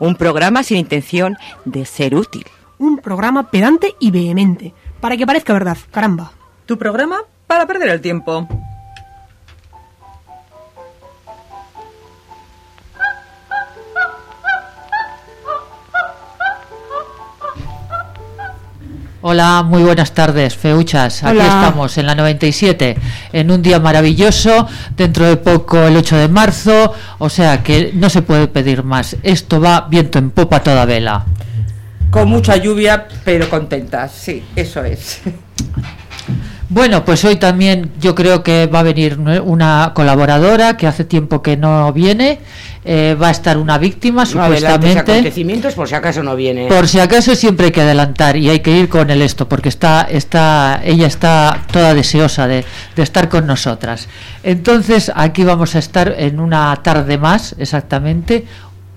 Un programa sin intención de ser útil. Un programa pedante y vehemente, para que parezca verdad, caramba. Tu programa para perder el tiempo. Hola, muy buenas tardes, Feuchas. Aquí estamos en la 97, en un día maravilloso, dentro de poco el 8 de marzo, o sea que no se puede pedir más. Esto va viento en popa toda vela. Con mucha lluvia, pero contentas. Sí, eso es. Bueno, pues hoy también yo creo que va a venir una colaboradora que hace tiempo que no viene, eh, va a estar una víctima No supuestamente. acontecimientos por si acaso no viene. Por si acaso siempre hay que adelantar y hay que ir con el esto, porque está, está, ella está toda deseosa de, de estar con nosotras. Entonces aquí vamos a estar en una tarde más, exactamente,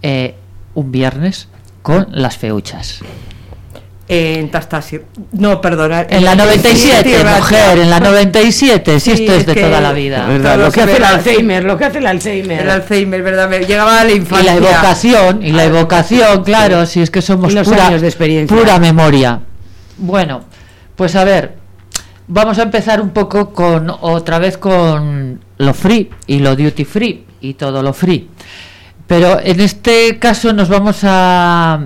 eh, un viernes, con las feuchas. En Tastasi. No, perdona. En la 97, gracias. mujer, en la 97, si Sí, esto es es de toda la vida. ¿Verdad? Lo que hace el Alzheimer, lo que hace el Alzheimer. El Alzheimer, ¿verdad? Me llegaba a la Y infancia. la evocación, y la evocación, claro, si es que somos Y los pura, años de experiencia. pura memoria. Bueno, pues a ver, vamos a empezar un poco con otra vez con lo free y lo duty free y todo lo free. Pero en este caso nos vamos a,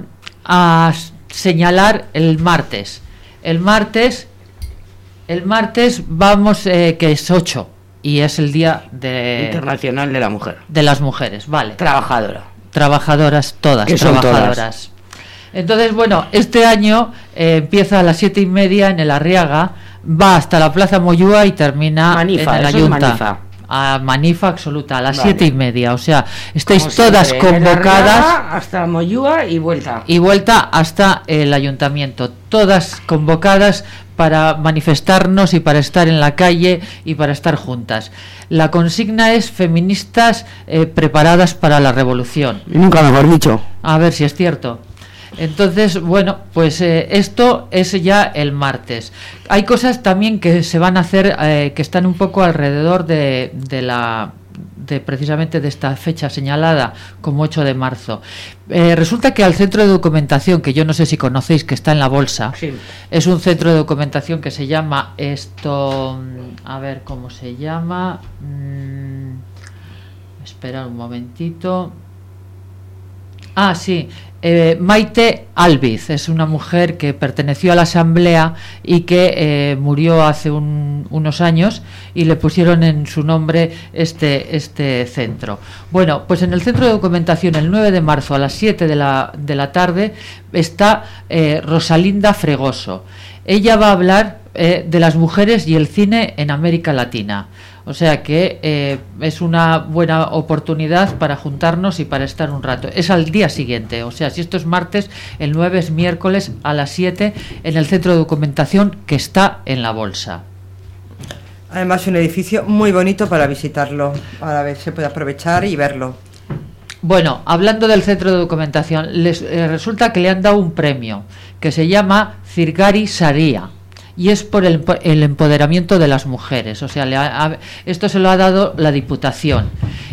a señalar el martes. El martes, el martes vamos, eh, que es 8 y es el día de, Internacional de la Mujer. de las mujeres, vale Trabajadora. trabajadoras todas trabajadoras entonces bueno este año eh, empieza a las siete y media en el Arriaga va hasta la Plaza Moyúa y termina Manifa, en Junta Manifa. A Manifa absoluta a las Vale. siete y media o sea estáis Como todas siempre, la convocadas Hasta Moyúa y vuelta. y vuelta hasta el ayuntamiento todas convocadas para manifestarnos y para estar en la calle y para estar juntas la consigna es feministas eh, preparadas para la revolución Y nunca mejor dicho. a ver si es cierto. Entonces, bueno, pues eh, esto es ya el martes. Hay cosas también que se van a hacer eh, que están un poco alrededor de, de la de precisamente de esta fecha señalada como 8 de marzo. Eh, resulta que al centro de documentación, que yo no sé si conocéis, que está en la bolsa, Sí. es un centro de documentación que se llama esto, mm, a ver cómo se llama. Mm, espera un momentito. Ah, sí. Eh, Maite Albiz es una mujer que perteneció a la Asamblea y que eh, murió hace un- unos años y le pusieron en su nombre este, este centro. Bueno, pues en el centro de documentación el 9 de marzo a las 7 de la, de la tarde está eh, Rosalinda Fregoso. Ella va a hablar de las mujeres y el cine en América Latina. O sea que eh, es una buena oportunidad para juntarnos y para estar un rato. Es al día siguiente, o sea, si esto es martes, el 9 es miércoles a las 7 en el centro de documentación que está en la bolsa. Además, un edificio muy bonito para visitarlo. Para ver, se puede aprovechar y verlo. Bueno, hablando del centro de documentación, les eh, resulta que le han dado un premio que se llama Cirgari Saria y es por el, el empoderamiento de las mujeres. O sea, le ha- esto se lo ha dado la Diputación.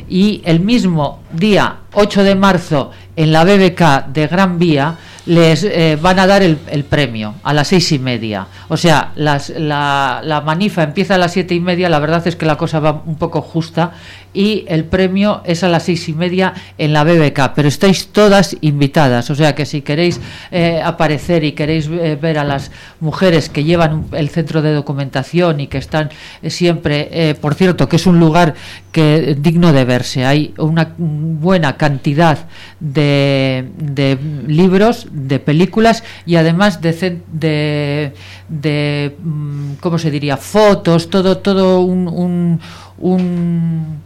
Y el mismo día 8 de marzo en la BBK de Gran Vía les eh, van a dar el, el premio a las seis y media. O sea, las, la, la manifa empieza a las siete y media, la verdad es que la cosa va un poco justa y el premio es a las seis y media en la BBK, pero estáis todas invitadas, o sea que si queréis eh, aparecer y queréis eh, ver a las mujeres que llevan el centro de documentación y que están eh, siempre, eh, por cierto, que es un lugar que digno de verse, hay una buena cantidad de, de libros, de películas y además de, de, de mm, ¿cómo se diría? Fotos, todo, todo un- un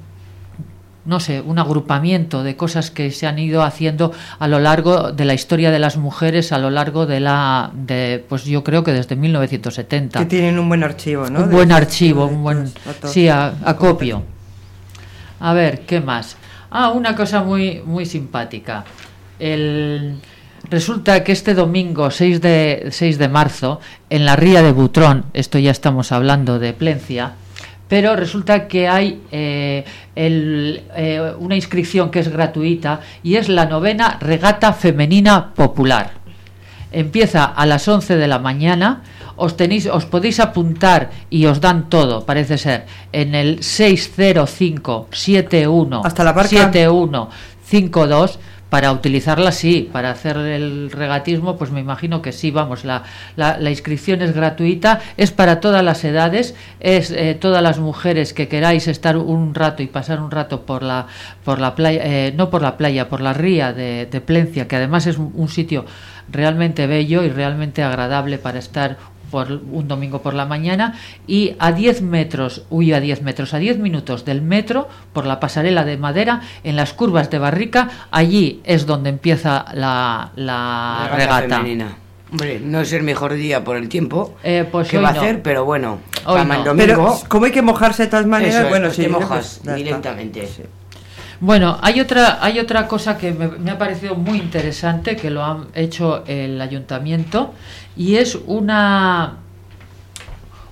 no sé, un agrupamiento de cosas que se han ido haciendo a lo largo de la historia de las mujeres, a lo largo de la, de, pues yo creo que desde 1970. Que tienen un buen archivo, ¿no? un buen archivo, un buen, sí, a- acopio. A ver, ¿qué más? Ah, una cosa muy, muy simpática. El, resulta que este domingo 6 de, 6 de marzo, en la ría de Butrón, esto ya estamos hablando de Plencia, pero resulta que hay eh, el, eh, una inscripción que es gratuita y es la novena regata femenina popular. Empieza a las 11 de la mañana. Os, tenéis, os podéis apuntar y os dan todo, parece ser, en el 60571 Hasta la barca. 7152 para utilizarla sí, para hacer el regatismo, pues me imagino que sí, vamos, la, la, inscripción es gratuita, es para todas las edades, es eh, todas las mujeres que queráis estar un rato y pasar un rato por la, por la playa, eh, no por la playa, por la ría de, Plencia, que además es un sitio realmente bello y realmente agradable para estar por un domingo por la mañana y a 10 metros, uy, a 10 metros, a 10 minutos del metro, por la pasarela de madera, en las curvas de Barrica, allí es donde empieza la, la regata. femenina. Hombre, no es el mejor día por el tiempo Eh, pues que va a hacer, pero bueno, Hoy para el no. Pero como hay que mojarse de todas maneras, eso es, bueno, pues sí. te pues, mojas directamente. Sí. Bueno, hay otra, hay otra cosa que me, ha parecido muy interesante que lo han hecho el ayuntamiento y es una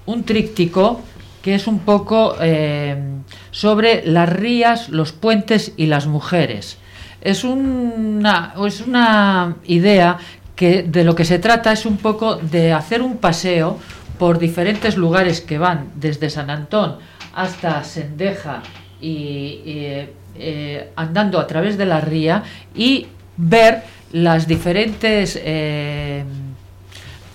un tríptico que es un poco eh, sobre las rías, los puentes y las mujeres. Es una, es una idea que de lo que se trata es un poco de hacer un paseo por diferentes lugares que van desde San Antón hasta Sendeja y, y, eh, andando a través de la ría y ver las diferentes eh,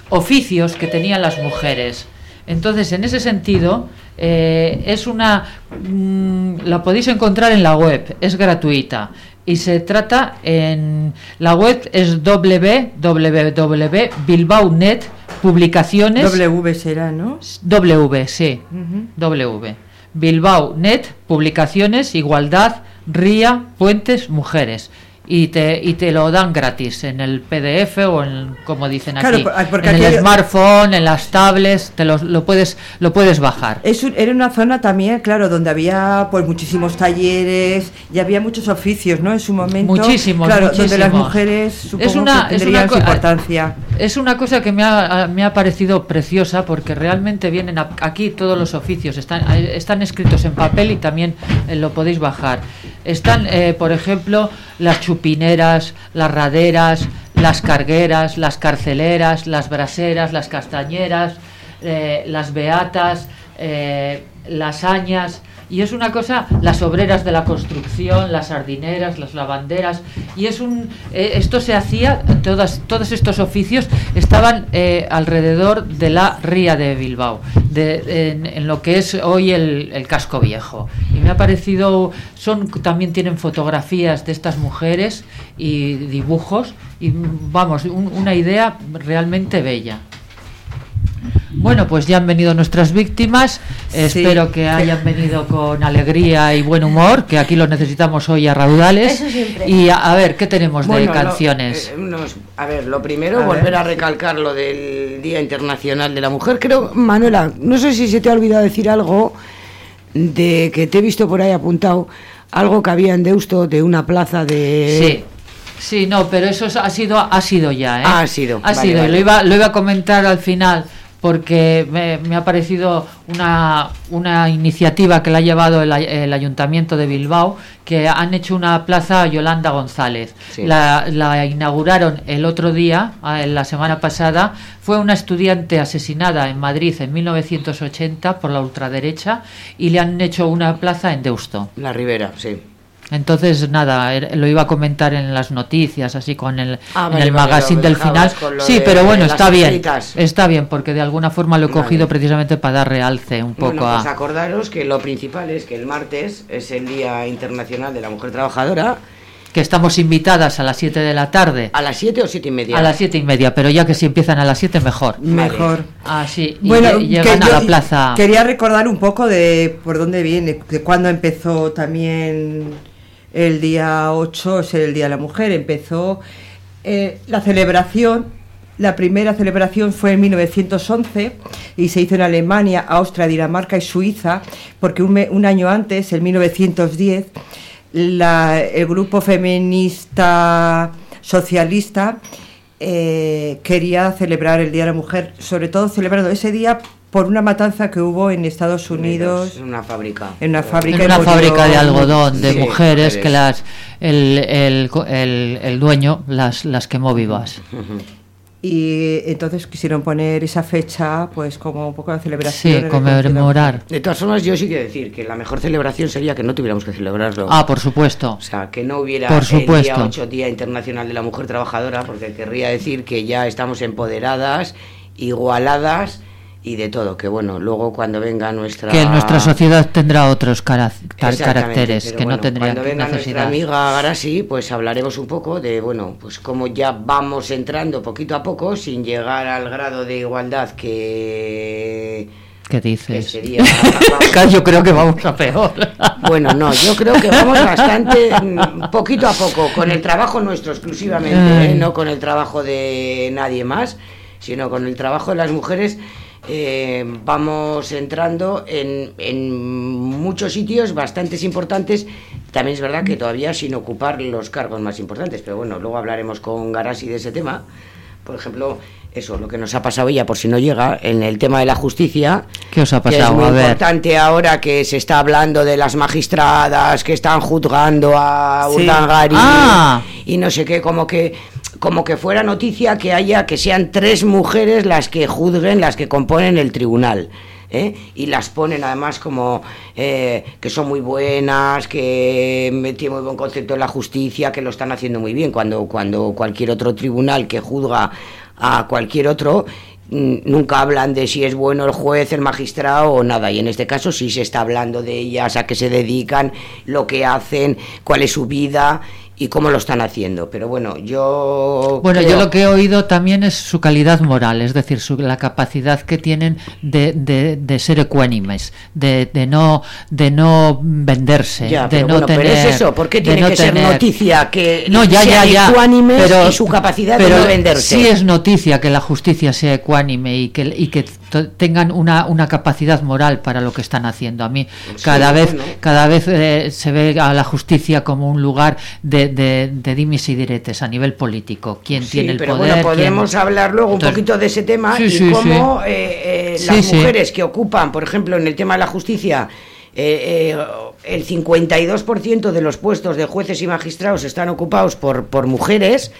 oficios que tenían las mujeres. Entonces, en ese sentido, eh, es una. mm, la podéis encontrar en la web, es gratuita. Y se trata en. La web es www.bilbaonet publicaciones. W será, ¿no? W, sí. Ujú. W. Bilbao Net, publicaciones, igualdad, ría, puentes, mujeres. Y te, y te lo dan gratis en el PDF o en, como dicen Claro, aquí, porque en el smartphone, en las tablets, te los- lo, puedes, lo puedes bajar. Es un- era una zona también, claro, donde había pues muchísimos talleres y había muchos oficios, ¿no? En su momento. Muchísimos, Claro, donde las muchísimos. mujeres supongo Es una- que es tendrían una su importancia. Es una cosa que me ha, me ha parecido preciosa porque realmente vienen a- aquí todos los oficios, están, están escritos en papel y también eh, lo podéis bajar. Están, eh, por ejemplo, las chupineras, las raderas, las cargueras, las carceleras, las braseras, las castañeras, eh, las beatas, eh, las añas. Y es una cosa, las obreras de la construcción, las sardineras, las lavanderas, y es un, eh, esto se hacía, todas, todos estos oficios estaban eh, alrededor de la ría de Bilbao, de, en, lo que es hoy el, el casco viejo. Y me ha parecido, son, también tienen fotografías de estas mujeres y dibujos, y vamos, un- una idea realmente bella. Bueno, pues ya han venido nuestras víctimas. Sí. Espero que hayan venido con alegría y buen humor, que aquí lo necesitamos hoy a raudales. Eso siempre. Y a, a ver, ¿qué tenemos de lo- canciones? eh, a ver, lo primero, A volver ver. a recalcar lo del Día Internacional de la Mujer. Creo, Manuela, no sé si se te ha olvidado decir algo de que te he visto por ahí apuntado, algo que había en Deusto de una plaza de... Sí. Sí, no, pero eso es- ha sido ha sido ya, ¿eh? Ah, ha sido, Ha vale, sido, vale. lo iba lo iba a comentar al final porque me, me ha parecido una, una iniciativa que la ha llevado el, el Ayuntamiento de Bilbao, que han hecho una plaza Yolanda González. Sí. La, la inauguraron el otro día, ah, la semana pasada. Fue una estudiante asesinada en Madrid en 1980 por la ultraderecha y le han hecho una plaza en Deusto. La Ribera, sí. Entonces, nada, er- lo iba a comentar en las noticias, así con el, Ah, en vale, el vale, magazine lo del final. Sí, de pero bueno, está bien. escritas. Está bien, porque de alguna forma lo he Vale. cogido precisamente para dar realce un poco Bueno, pues a... acordaros que lo principal es que el martes es el Día Internacional de la Mujer Trabajadora. Que estamos invitadas a las 7 de la tarde. ¿A las 7 o 7 y media? A las siete y media, pero ya que si empiezan a las 7 mejor. Mejor. Ah, sí, y Bueno, lle- llegan que a la plaza. Quería recordar un poco de por dónde viene, de cuándo empezó también el día 8, es el Día de la Mujer. Empezó eh, la celebración, la primera celebración fue en 1911 y se hizo en Alemania, Austria, Dinamarca y Suiza, porque un, año antes, en 1910, la- el grupo feminista socialista eh, quería celebrar el Día de la Mujer, sobre todo celebrando ese día por una matanza que hubo en Estados Unidos, En una fábrica. en una fábrica. en una fábrica de algodón de Sí, mujeres mujeres. que las el, el, el, el dueño las, las quemó vivas. Y entonces quisieron poner esa fecha, pues como un poco de celebración. Sí, el conmemorar. De todas formas, yo sí quiero decir que la mejor celebración sería que no tuviéramos que celebrarlo. Ah, por supuesto. O sea, que no hubiera Por el supuesto. día 8, Día Internacional de la Mujer Trabajadora, porque querría decir que ya estamos empoderadas, igualadas y de todo. Que bueno, luego cuando venga nuestra... Que nuestra sociedad tendrá otros cara- caracteres que no bueno, tendrían Cuando venga necesidad. nuestra amiga Garasi, pues hablaremos un poco de, bueno, pues cómo ya vamos entrando poquito a poco sin llegar al grado de igualdad que, ¿Qué que dices? sería... Yo creo que vamos a peor. Bueno, no, yo creo que vamos bastante, mm, poquito a poco, con el trabajo nuestro exclusivamente. ¿eh? no con el trabajo de nadie más, sino con el trabajo de las mujeres. Eh, vamos entrando en, en muchos sitios bastantes importantes. También es verdad que todavía sin ocupar los cargos más importantes, pero bueno, luego hablaremos con Garasi de ese tema. Por ejemplo, eso, lo que nos ha pasado ella, por si no llega, en el tema de la justicia. ¿Qué os ha que es pasado? muy A ver. importante ahora que se está hablando de las magistradas que están juzgando a Sí. Urdangarín Ah. y no sé qué, como que como que fuera noticia que haya que sean tres mujeres las que juzguen, las que componen el tribunal. ¿eh? Y las ponen además como eh, que son muy buenas, que tienen muy buen concepto de la justicia, que lo están haciendo muy bien, cuando, cuando cualquier otro tribunal que juzga a cualquier otro mm, nunca hablan de si es bueno el juez, el magistrado o nada. Y en este caso sí se está hablando de ellas, a qué se dedican, lo que hacen, cuál es su vida y cómo lo están haciendo. Pero bueno, yo... Bueno, creo- yo lo que he oído también es su calidad moral, es decir, su, la capacidad que tienen de, de, de ser ecuánimes, de, de no de no venderse, Ya, de no bueno, tener. pero es eso, ¿por qué tiene no que ser tener- noticia que no, ya, ya, sean ya, ecuánimes pero, y su capacidad pero de no venderse? Sí es noticia que la justicia sea ecuánime y que, y que tengan una, una capacidad moral para lo que están haciendo. A mí Sí, cada vez bueno. cada vez eh, se ve a la justicia como un lugar de, de, de dimes y diretes a nivel político. ¿Quién Sí, tiene el pero poder? bueno, podemos quién- hablar luego Entonces- un poquito de ese tema Sí, y cómo eh, eh, las mujeres que ocupan, por ejemplo, en el tema de la justicia, eh, eh, el 52% de los puestos de jueces y magistrados están ocupados por, por mujeres,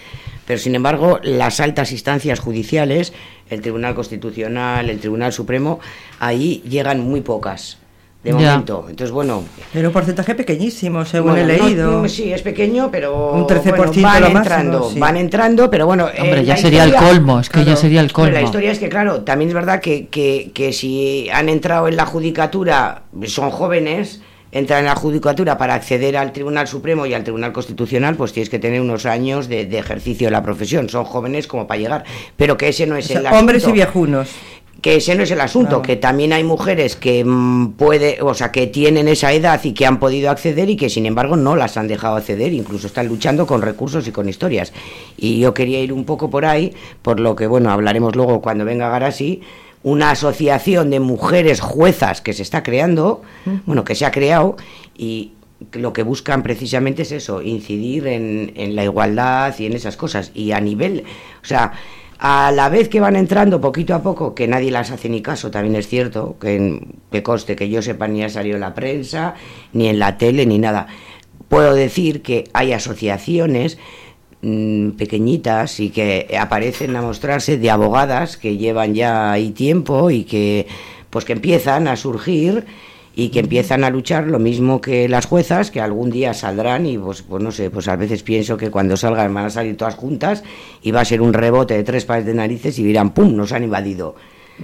pero sin embargo las altas instancias judiciales, el Tribunal Constitucional, el Tribunal Supremo, ahí llegan muy pocas. De Ya. momento. Entonces, bueno. Pero un porcentaje pequeñísimo, según bueno, he leído. no, sí, es pequeño, pero. Un 13% bueno, van lo máximo, entrando, sí. van entrando, pero bueno. eh, Hombre, ya la sería el historia- colmo, es que ya sería el Pero colmo. la historia es que, claro, también es verdad que, que, que si han entrado en la judicatura, son jóvenes, entran en la judicatura para acceder al Tribunal Supremo y al Tribunal Constitucional, pues tienes que tener unos años de, de ejercicio de la profesión. Son jóvenes como para llegar. Pero que ese no es O sea, el hombres y viejunos. Que ese no es el asunto, Claro. que también hay mujeres que mm, puede, o sea, que tienen esa edad y que han podido acceder y que sin embargo no las han dejado acceder, incluso están luchando con recursos y con historias. Y yo quería ir un poco por ahí, por lo que bueno, hablaremos luego cuando venga Garasi, una asociación de mujeres juezas que se está creando, bueno, que se ha creado y lo que buscan precisamente es eso, incidir en, en la igualdad y en esas cosas. Y a nivel, o sea, a la vez que van entrando poquito a poco, que nadie las hace ni caso, también es cierto, que, que coste que yo sepa ni ha salido en la prensa, ni en la tele, ni nada. Puedo decir que hay asociaciones mm, pequeñitas y que aparecen a mostrarse de abogadas que llevan ya ahí tiempo y que pues que empiezan a surgir y que empiezan a luchar lo mismo que las juezas, que algún día saldrán y pues, pues no sé, pues a veces pienso que cuando salgan van a salir todas juntas y va a ser un rebote de tres pares de narices y dirán, ¡pum!, nos han invadido.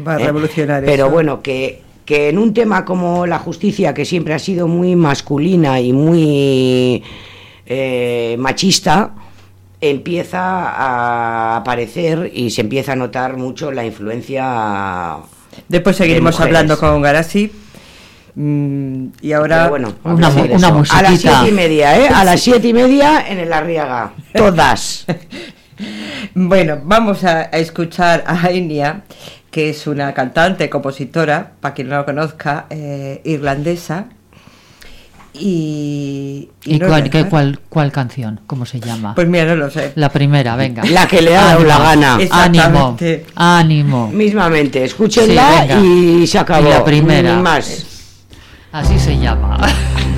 Va a ¿Eh? revolucionar Pero eso. bueno, que, que en un tema como la justicia, que siempre ha sido muy masculina y muy eh, machista, empieza a aparecer y se empieza a notar mucho la influencia... Después de seguiremos hablando con Garasi. Mm, y ahora. Bueno, Una hablamos mu- de una eso. A las musiquita. siete y media, ¿eh? A las siete y media en el Arriaga. Todas. Bueno, vamos a, a escuchar a Enya, que es una cantante, compositora, para quien no lo conozca, eh, irlandesa. Y. ¿Y cuál, qué- cuál, cuál canción? ¿Cómo se llama? Pues mira, no lo sé. La primera, venga. La que le ha dado la gana. Ánimo, ánimo. Mismamente, escúchenla Sí, y se acabó. Y la primera. Ni más. Así se llama.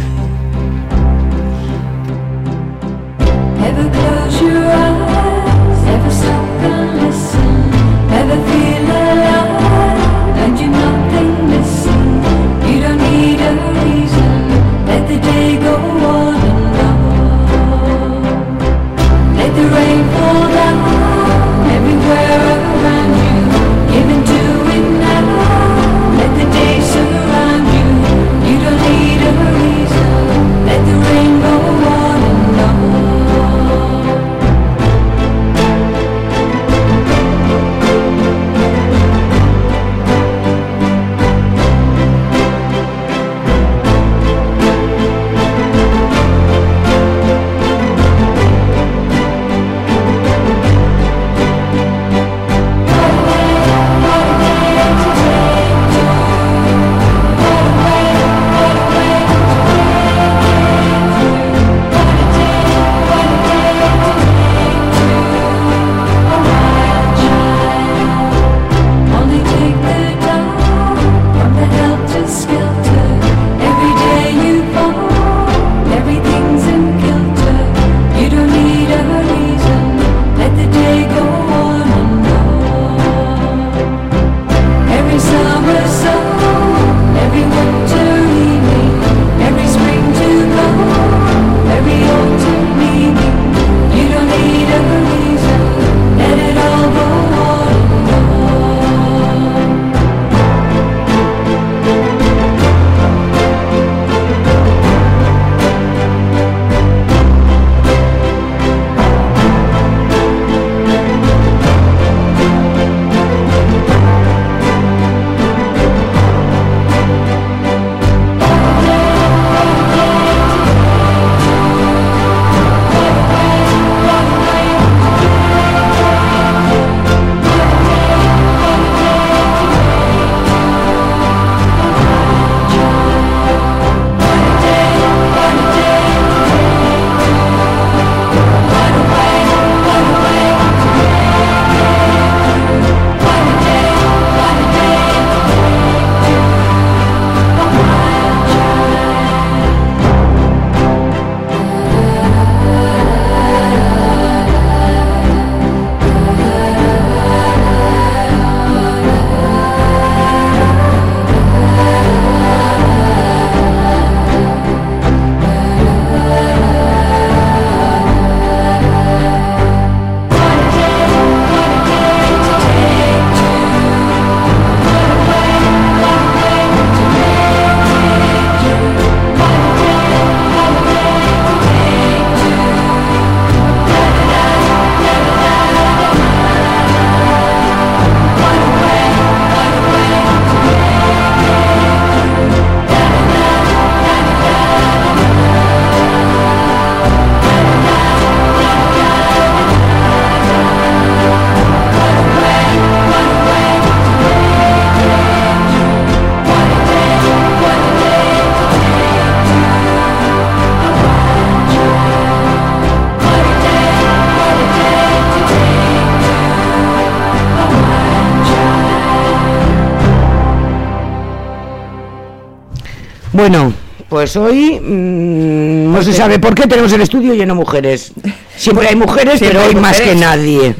pues hoy mm, no se sabe por qué tenemos el estudio lleno de mujeres. Siempre hay mujeres, Siempre pero hay hoy más que nadie.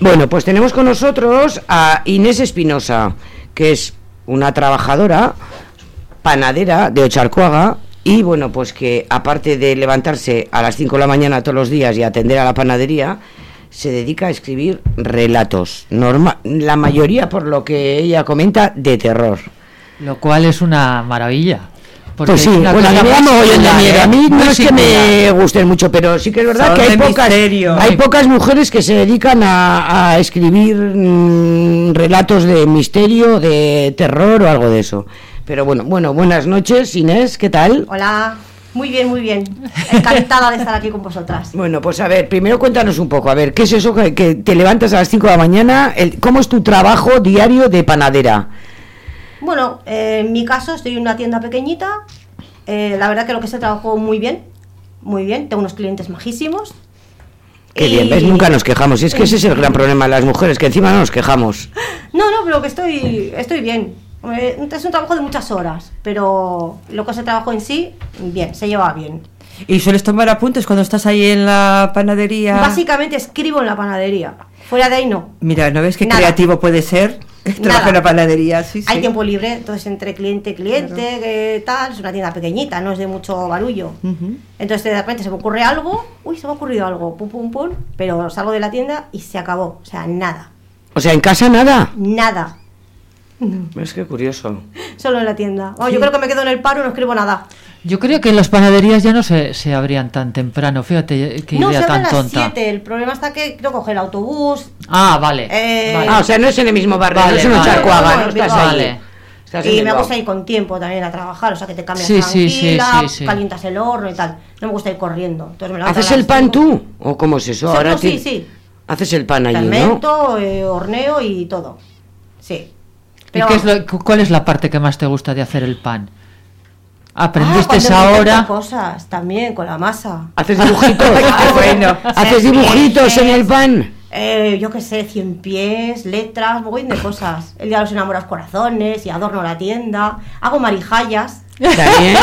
Bueno, pues tenemos con nosotros a Inés Espinosa, que es una trabajadora panadera de Ocharcoaga y bueno, pues que aparte de levantarse a las 5 de la mañana todos los días y atender a la panadería, se dedica a escribir relatos, norma la mayoría por lo que ella comenta de terror. Lo cual es una maravilla. Porque Pues sí, bueno, a mí cosa me da muy mogollón de singular, miedo. ¿eh? A mí no es que me gusten mucho, pero sí que es verdad Son que hay pocas, misterio. hay pocas mujeres que se dedican a, a escribir mm, relatos de misterio, de terror o algo de eso. Pero bueno, bueno, buenas noches, Inés, ¿qué tal? Hola, muy bien, muy bien. Encantada de estar aquí con vosotras. Bueno, pues a ver, primero cuéntanos un poco, a ver, ¿qué es eso que, que te levantas a las 5 de la mañana? El- ¿Cómo es tu trabajo diario de panadera? Bueno, eh, en mi caso estoy en una tienda pequeñita. Eh, la verdad que lo que se trabajó muy bien, muy bien. Tengo unos clientes majísimos. Qué Y- bien, ¿ves? Nunca nos quejamos. Y es que ese es el gran problema de las mujeres, que encima no nos quejamos. No, no, pero que estoy, estoy bien. Es un trabajo de muchas horas, pero lo que se trabajó en sí, bien, se lleva bien. ¿Y sueles tomar apuntes cuando estás ahí en la panadería? Básicamente escribo en la panadería. Fuera de ahí no. Mira, ¿no ves qué Nada. creativo puede ser? Trabajar Nada. en la panadería, sí, sí. Hay tiempo libre, entonces entre cliente y cliente, que tal, es una tienda pequeñita, no es de mucho barullo. Entonces de repente se me ocurre algo, uy, se me ha ocurrido algo, pum, pum, pum, pero salgo de la tienda y se acabó. O sea, nada, O sea, en casa nada. nada, Es que curioso. solo en la tienda. Oh, Yo creo que me quedo en el paro y no escribo nada. Yo creo que las panaderías ya no se, se abrían tan temprano. Fíjate qué no, se abre a tan las tonta. 7, el problema está que quiero coger el autobús. Ah, vale. Eh, vale. Ah, o sea, no es en el mismo barrio, Vale, no es en vale. Ocharcoaga, No, no, no, estás no, ahí. vale. Estás Y me gusta ir con tiempo también a trabajar, o sea que te cambias Sí, sí, sí, tranquila, sí, sí. calientas el horno y tal. No me gusta ir corriendo. Entonces me ¿Haces el pan cinco. tú? ¿O cómo es eso? Sí, Ahora no, sí, ti- sí. Haces el pan allí, ¿no? Fermento, eh, horneo y todo. Sí. ¿Y Pero qué es lo- cuál es la parte que más te gusta de hacer el pan? Ah, ¿Aprendiste ahora? cosas también con la masa. ¿Haces dibujitos? Qué bueno. ¿Haces Cien dibujitos en el pan? Eh, yo qué sé, cien pies, letras, mogollón de cosas. El día de los enamorados corazones y adorno la tienda. Hago marijallas ¿Está bien?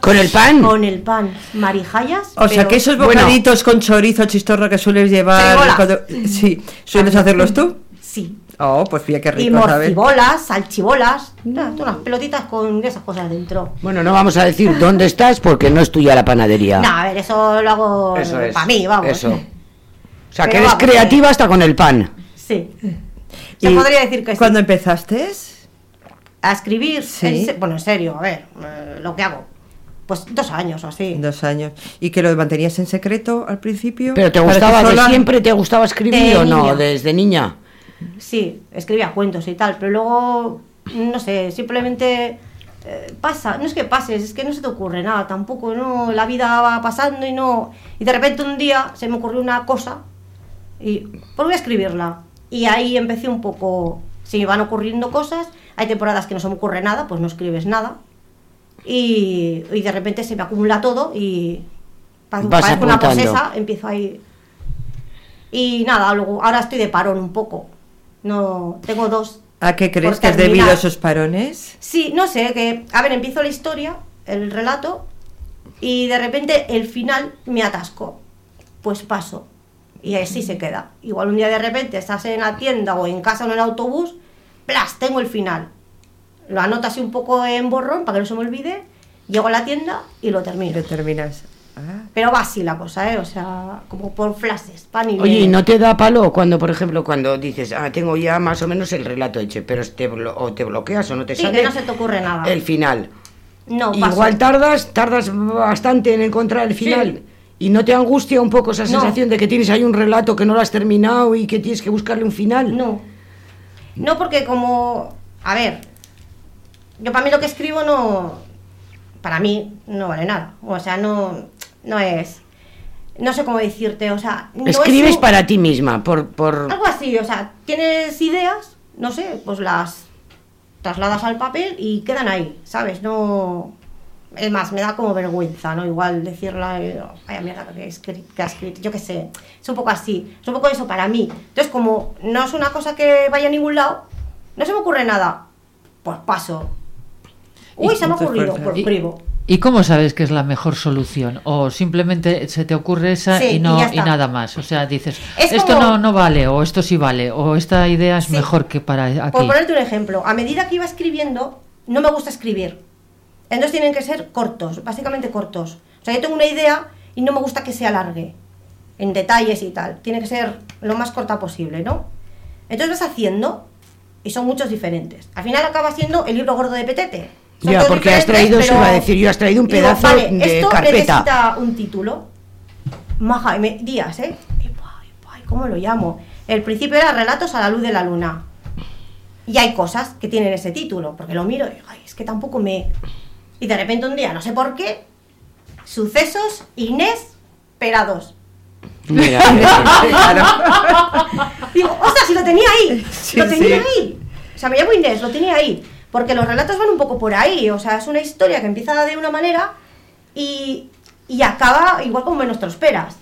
¿Con el pan? con el pan. Marijallas. O sea, que esos Bueno. bocaditos con chorizo chistorra que sueles llevar... Cuando- Sí, ¿sueles hacerlos tú? Sí. Oh, pues fíjate qué Y rico, ¿sabes? morcibolas, salchibolas, nada, unas pelotitas con esas cosas dentro. Bueno, no vamos a decir dónde estás porque no es tuya la panadería. No, a ver, eso lo hago Eso es. para mí, vamos. Eso. O sea, que Pero eres vamos, creativa hasta con el pan. Sí. Se ¿Y podría decir que sí. ¿Cuándo empezaste? A escribir, Sí. en se- bueno, en serio, a ver, eh, lo que hago. Pues dos años o así. Dos años. ¿Y que lo mantenías en secreto al principio? ¿Pero te ¿Para ti gustaba de siempre? ¿Te gustaba escribir De o no? niña. Desde niña. Sí, escribía cuentos y tal, pero luego, no sé, simplemente eh, pasa, no es que pases, es que no se te ocurre nada tampoco, ¿no? La vida va pasando y no... Y de repente un día se me ocurrió una cosa y pues voy a escribirla. Y ahí empecé un poco, se me van ocurriendo cosas, hay temporadas que no se me ocurre nada, pues no escribes nada. Y, y de repente se me acumula todo y pa- Vas parezco una posesa, empiezo ahí. Y nada, luego, ahora estoy de parón un poco. No, tengo dos. ¿A qué crees que es debido a esos parones? Sí, no sé, que, a ver, empiezo la historia, el relato, y de repente el final me atasco. Pues paso. Y así se queda. Igual un día de repente estás en la tienda o en casa o en el autobús, plas, tengo el final. Lo anoto así un poco en borrón para que no se me olvide, llego a la tienda y lo termino. lo terminas. Pero va así la cosa, ¿eh? O sea, como por flashes, pan y Oye, ¿y no te da palo cuando, por ejemplo, cuando dices, ah, tengo ya más o menos el relato hecho, pero te o te bloqueas o no te Sí, sale que no se te ocurre nada. el final? No, paso. Igual tardas, tardas bastante en encontrar el final. ¿Y no te angustia un poco esa No. sensación de que tienes ahí un relato que no lo has terminado y que tienes que buscarle un final? No. No, porque como. A ver. Yo para mí lo que escribo no. Para mí no vale nada. O sea, no. No es. No sé cómo decirte. O sea. no es Escribes un- para ti misma, por... por... Algo así. O sea, tienes ideas. No sé, pues las trasladas al papel y quedan ahí. ¿Sabes? No. Es más, me da como vergüenza, ¿no? Igual decirla, eh, vaya mierda que, ha escrito, yo qué sé. Es un poco así, es un poco eso para mí. Entonces, como no es una cosa que vaya a ningún lado, no se me ocurre nada, pues paso. Uy, se me ha ocurrido, pues, por y- escribo. ¿Y cómo sabes que es la mejor solución? ¿O simplemente se te ocurre esa Sí, y no y nada más? O sea, dices, Es esto como- no, no vale, o esto sí vale, o esta idea es Sí. mejor que para aquí. Por ponerte un ejemplo, a medida que iba escribiendo, no me gusta escribir. Entonces tienen que ser cortos, básicamente cortos. O sea, yo tengo una idea y no me gusta que se alargue en detalles y tal. Tiene que ser lo más corta posible, ¿no? Entonces vas haciendo y son muchos diferentes. Al final acaba siendo el libro gordo de Petete. Son Ya, porque has traído, eso pero- iba a decir yo, has traído un y digo, pedazo vale, de esto carpeta. necesita un título. Maja, me- días, ¿eh? ¿Cómo lo llamo? El principio era Relatos a la luz de la luna. Y hay cosas que tienen ese título, porque lo miro y digo, ay, es que tampoco me... Y de repente un día, no sé por qué, sucesos inesperados. Mira, Digo, ostras, si lo tenía ahí, Sí, lo tenía sí. ahí. O sea, me llamo Inés, lo tenía ahí. Porque los relatos van un poco por ahí. O sea, es una historia que empieza de una manera y, y acaba igual como menos te lo esperas.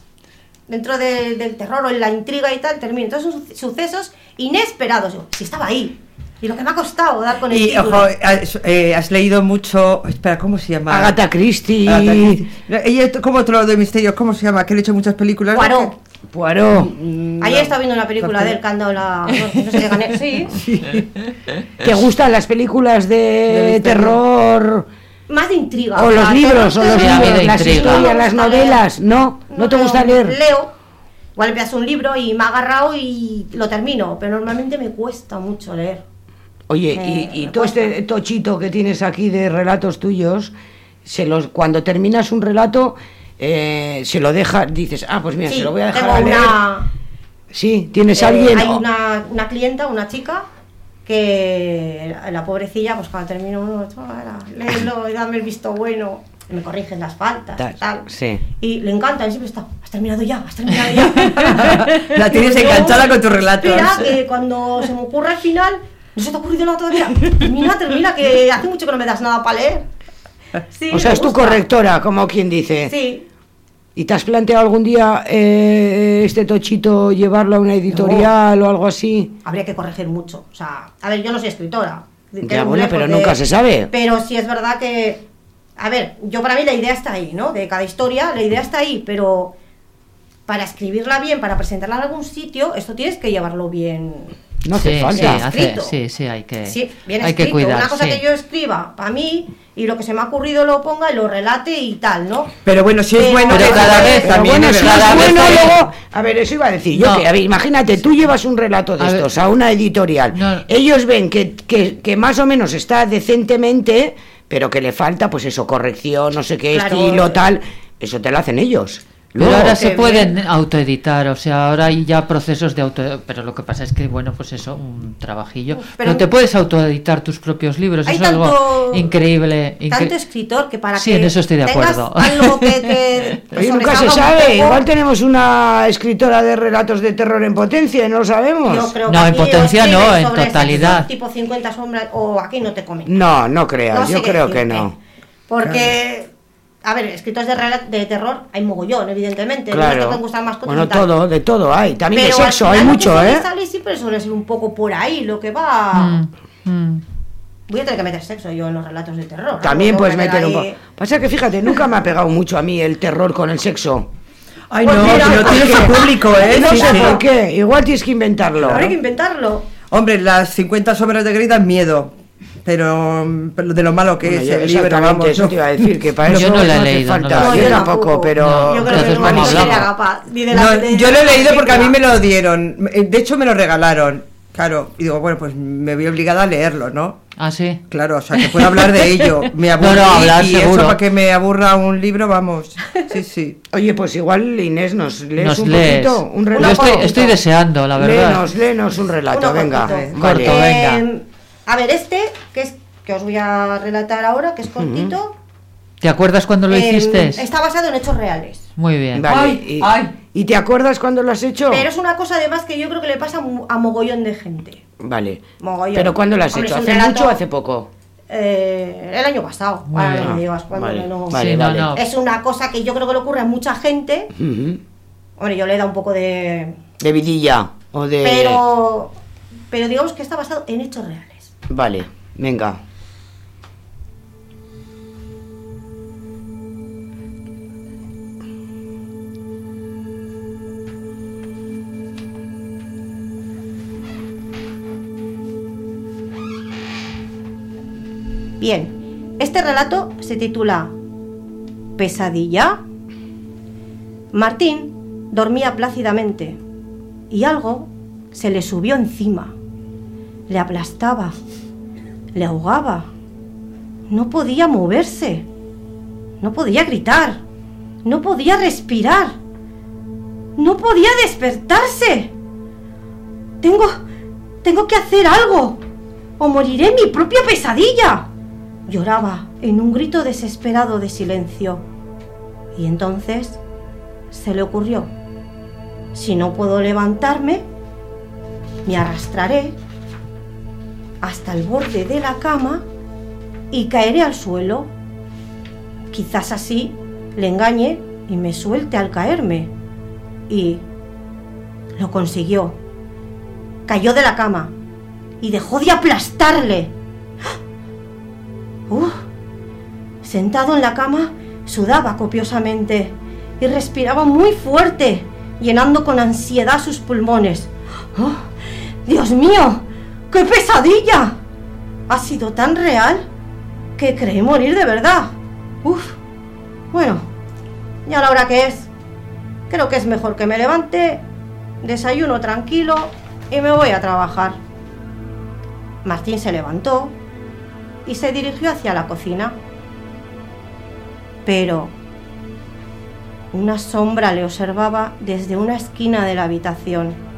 Dentro de- del terror o en la intriga y tal, termina. Entonces son su- sucesos inesperados. Yo, si estaba ahí. Y lo que me ha costado dar con el Y título. ojo, has, eh, has leído mucho. Espera, ¿cómo se llama? Agatha Christie, Agatha Christie. Ella como otro de misterio, ¿cómo se llama? Que le he hecho muchas películas. Poirot. Poirot. Mm, Ayer no. estaba viendo una película de él en la. No, no sé qué gané. Sí. ¿Te gustan las películas de, De terror? Más de intriga. O los libros, o los Sí, libros, las intriga. historias, No las gusta novelas, leer. ¿no? ¿No te leo- gusta leer? Leo. Igual empiezas un libro y me ha agarrado y lo termino, pero normalmente me cuesta mucho leer. Oye, Eh, y, y todo cuesta. este tochito que tienes aquí de relatos tuyos, se los, cuando terminas un relato, eh, se lo dejas, dices, ah, pues mira, Sí, se lo voy a dejar tengo a leer. una, Sí, tienes eh, alguien. hay oh, una, una clienta, una chica, que la, la pobrecilla, pues cuando termino uno, "Chala, léelo y dame el visto bueno. Me corrigen las faltas Tal, y tal. sí. Y le encanta, siempre está, has terminado ya, has terminado ya. La tienes enganchada "No, con tus relatos". Espera, que cuando se me ocurra el final, no se te ha ocurrido nada todavía. Termina, termina, que hace mucho que no me das nada para leer. Sí, o sea, es tu correctora, como quien dice. Sí, ¿Y te has planteado algún día eh, este tochito llevarlo a una editorial o algo así? habría que corregir mucho. O sea, a ver, yo no soy escritora. Ya, bueno, pero nunca se sabe. Pero sí es verdad que, a ver, yo para mí la idea está ahí, ¿no? De cada historia, la idea está ahí, pero para escribirla bien, para presentarla en algún sitio, esto tienes que llevarlo bien. No hace sí, falta. Sí, hace- Escrito. sí, sí, hay que, Sí, bien hay que cuidar. Una cosa sí. que yo escriba para mí y lo que se me ha ocurrido lo ponga y lo relate y tal, ¿no? Pero bueno, si es bueno. Pero cada vez- Pero también bueno, es si verdad. es cada vez bueno, hay- luego... A ver, eso iba a decir yo No. que, a ver, imagínate, tú llevas un relato de A ver. estos a una editorial. No. Ellos ven que, que, que más o menos está decentemente, pero que le falta, pues eso, corrección, no sé qué Claro. estilo, tal. Eso te lo hacen ellos. Pero Luego, ahora se que pueden autoeditar, o sea, ahora hay ya procesos de auto... Pero lo que pasa es que, bueno, pues eso, un trabajillo. Pero- Pero, te puedes autoeditar tus propios libros, Hay eso es algo increíble. incre- Tanto escritor que para Sí, que en eso estoy de acuerdo. algo que, que Oye, nunca se sabe, poco, igual tenemos una escritora de relatos de terror en potencia y no lo sabemos. yo creo que No, en potencia no, en totalidad. tipo 50 sombras o aquí no te comen. No, no creas, No sé yo creo que no. Porque, a ver, escritores de, de terror hay mogollón, evidentemente. Claro. gustan más Bueno, todo, de todo hay. También Pero de sexo final hay mucho, ¿eh? salir siempre suele ser un poco por ahí lo que va. Mm, mm. Voy a tener que meter sexo yo en los relatos de terror. También No puedes meter un poco. Pasa que fíjate, nunca me ha pegado mucho a mí el terror con el sexo. Ay, Pues no, mira, pero tiene porque- su público, ¿eh? no Sí, sé sí. por qué, igual tienes que inventarlo. Habrá que inventarlo. Hombre, las 50 sombras de Grey dan miedo. Pero, pero de lo malo que Bueno, es yo el libro, exactamente, vamos. eso te iba a decir, que para Yo eso no la he hace leído, no falta. he yo tampoco, pero... yo creo que no No, yo lo he leído porque a mí me lo dieron. Eh, De hecho, me lo regalaron. Claro, y digo, bueno, pues me vi obligada a leerlo, ¿no? Ah, sí. Claro, o sea, que puedo hablar de ello. Me No, aburrí no, hablar y eso seguro. para que me aburra un libro, vamos. Sí, sí. Oye, pues igual, Inés, nos lees Nos un lees. poquito, un Yo relato. estoy, estoy deseando, la verdad. Léenos, léenos un relato, Uno venga. cortito. Vale. Corto, venga. A ver, este, que es que os voy a relatar ahora, que es cortito. ¿Te acuerdas cuando lo eh, hiciste? está basado en hechos reales. Muy bien. Vale, Ay, y, ay. ¿y te acuerdas cuando lo has hecho? Pero es una cosa además que yo creo que le pasa a mogollón de gente. Vale. Mogollón. ¿Pero cuándo lo has Hombre, hecho? ¿Hace relato- mucho o hace poco? Eh, el año pasado. Muy Ahora bien. no me digas cuándo, Vale, no- vale, Sí, no. Es una cosa que yo creo que le ocurre a mucha gente. Ujú. Hombre, yo le he dado un poco de. De vidilla o de... Pero. Pero digamos que está basado en hechos reales. Vale, venga. Bien, este relato se titula ¿Pesadilla? Martín dormía plácidamente y algo se le subió encima. Le aplastaba, le ahogaba. No podía moverse, no podía gritar, no podía respirar, no podía despertarse. Tengo, tengo que hacer algo o moriré en mi propia pesadilla. Lloraba en un grito desesperado de silencio. Y entonces se le ocurrió, si no puedo levantarme, me arrastraré hasta el borde de la cama y caeré al suelo. Quizás así le engañe y me suelte al caerme. Y lo consiguió. Cayó de la cama y dejó de aplastarle. Uf. Sentado en la cama, sudaba copiosamente y respiraba muy fuerte, llenando con ansiedad sus pulmones. ¡Oh! ¡Dios mío! ¡Qué pesadilla! Ha sido tan real que creí morir de verdad. Uf. Bueno, ya la hora que es. Creo que es mejor que me levante, desayuno tranquilo y me voy a trabajar. Martín se levantó y se dirigió hacia la cocina. Pero una sombra le observaba desde una esquina de la habitación.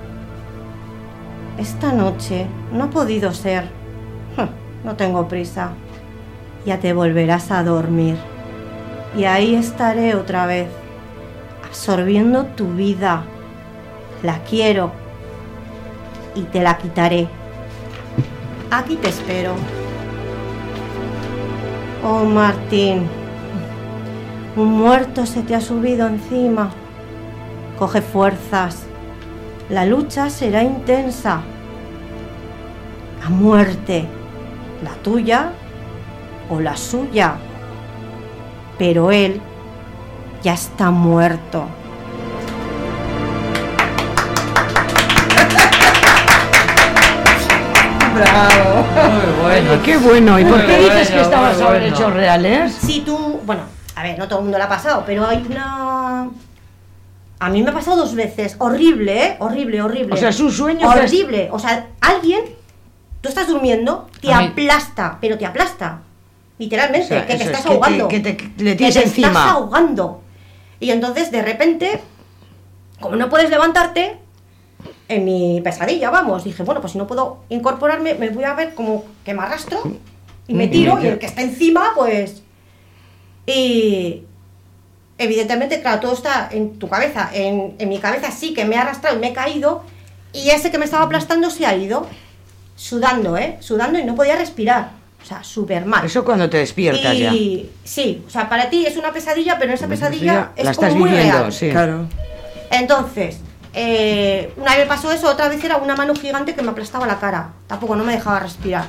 Esta noche no ha podido ser. No tengo prisa. Ya te volverás a dormir. Y ahí estaré otra vez, absorbiendo tu vida. La quiero. Y te la quitaré. Aquí te espero. Oh, Martín. Un muerto se te ha subido encima. Coge fuerzas. La lucha será intensa. A muerte. La tuya o la suya. Pero él ya está muerto. Bravo. Muy bueno. Oye, qué bueno. ¿Y por Muy qué dices que estaba sobre bueno. hechos reales? Si tú, bueno, a ver, no todo el mundo le ha pasado, pero hay una... A mí me ha pasado dos veces. Horrible, ¿eh? Horrible, horrible. O sea, es un sueño que Horrible. O sea, alguien, tú estás durmiendo, te A mí- aplasta, pero te aplasta. Literalmente, O sea, que te es estás que te- ahogando. que te- le Que tienes te encima. estás ahogando. Y entonces, de repente, como no puedes levantarte, en mi pesadilla, vamos, dije, bueno, pues si no puedo incorporarme, me voy a ver como que me arrastro y me tiro y el que está encima, pues... Y evidentemente, claro, todo está en tu cabeza. En, en mi cabeza sí que me he arrastrado y me he caído y ese que me estaba aplastando se ha ido, sudando, ¿eh? Sudando y no podía respirar. O sea, súper mal. Eso cuando te despiertas ya. y sí, o sea, para ti es una pesadilla, pero esa pesadilla es la como estás muy viviendo, real. sí. Claro. Entonces, eh, una vez me pasó eso, otra vez era una mano gigante que me aplastaba la cara. Tampoco no me dejaba respirar.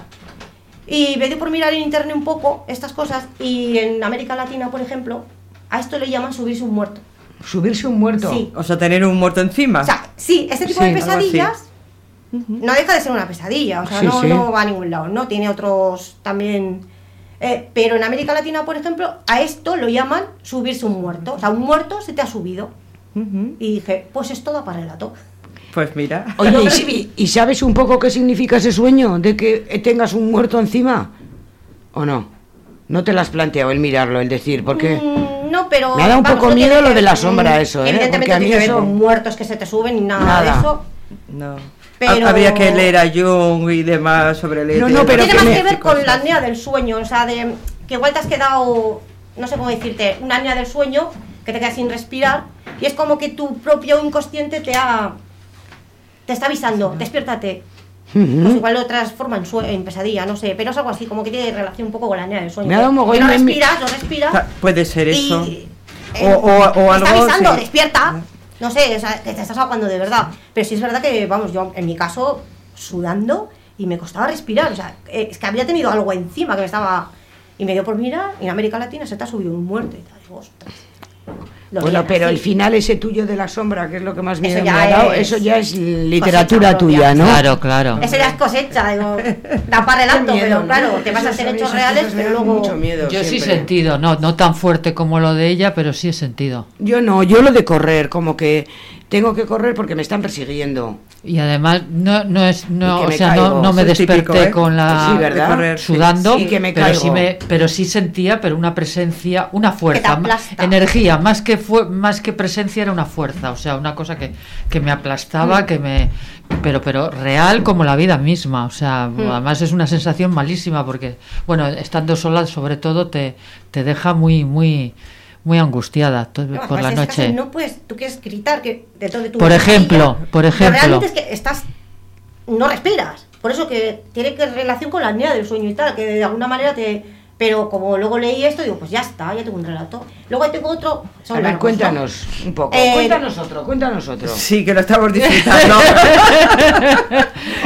Y me dio por mirar en internet un poco estas cosas y en América Latina, por ejemplo, a esto le llaman subirse un muerto. Subirse un muerto. Sí. O sea, tener un muerto encima. O sea, sí, este tipo Sí, de pesadillas no deja de ser una pesadilla, o sea, Sí, no, sí. no va a ningún lado, ¿no? Tiene otros también... eh, pero en América Latina, por ejemplo, a esto lo llaman subirse un muerto. O sea, un muerto se te ha subido. Y dije, pues es todo para relato. Pues mira. Oye, ¿y, y sabes un poco qué significa ese sueño? ¿De que tengas un muerto encima? ¿O no? No te lo has planteado el mirarlo, el decir, porque... Mm, no, pero. Me ha dado un vamos, poco no miedo lo de la sombra, eso, ¿eh? Evidentemente a no mí tiene que ver eso- con muertos que se te suben ni nada, Nada. de eso. No. Pero- Ha- Habría que leer a Jung y demás sobre el No, no, pero tiene que más que ver con la apnea del sueño, o sea, de que igual te has quedado, no sé cómo decirte, una apnea del sueño, que te quedas sin respirar, y es como que tu propio inconsciente te ha. te está avisando, despiértate. Pues igual lo transforma en, sue- en pesadilla, no sé, pero es algo así, como que tiene relación un poco con la apnea del sueño. Me ha dado un mogollón no respiras, no respiras. Puede ser y, eso. eh, O- o- o te algo, Está avisando, sí. despierta. No sé, o sea, que te estás ahogando de verdad. Pero sí es verdad que, vamos, yo en mi caso, sudando y me costaba respirar. O sea, eh, es que había tenido algo encima que me estaba. Y me dio por mirar, y en América Latina se te ha subido un muerto. Y tal, digo, ostras. Lo Bueno, pero así. el final ese tuyo de la sombra, que es lo que más miedo me ha dado, es eso ya es literatura tuya, ¿no? Claro, claro. Ese ya es cosecha, digo, da para relato, Qué miedo, pero ¿no? claro, te vas a hacer hechos reales, pero luego... mucho miedo Yo sí he sentido, no, no tan fuerte como lo de ella, pero sí he sentido. Yo no, yo lo de correr, como que tengo que correr porque me están persiguiendo. Y además no, no es, no, o me sea, no, no me desperté típico, ¿eh? con la Sí, ¿verdad? Correr, sudando, Sí, que me pero caigo. sí me, pero sí sentía, pero una presencia, una fuerza, energía, más que fue, más que presencia era una fuerza, o sea, una cosa que, que me aplastaba, Mm. que me, pero, pero real como la vida misma, o sea, Mm. además es una sensación malísima porque, bueno, estando sola sobre todo te, te deja muy, muy, muy angustiada No, por la noche. No puedes, tú quieres gritar que de todo tu Por ejemplo, por ejemplo. realmente es que estás, no respiras. Por eso que tiene que relación con la apnea del sueño y tal, que de alguna manera te... Pero como luego leí esto, digo, pues ya está, ya tengo un relato. Luego tengo otro... son A ver, largos, ¿no? cuéntanos un poco. Eh, cuéntanos otro, cuéntanos otro. Sí, que lo estamos disfrutando.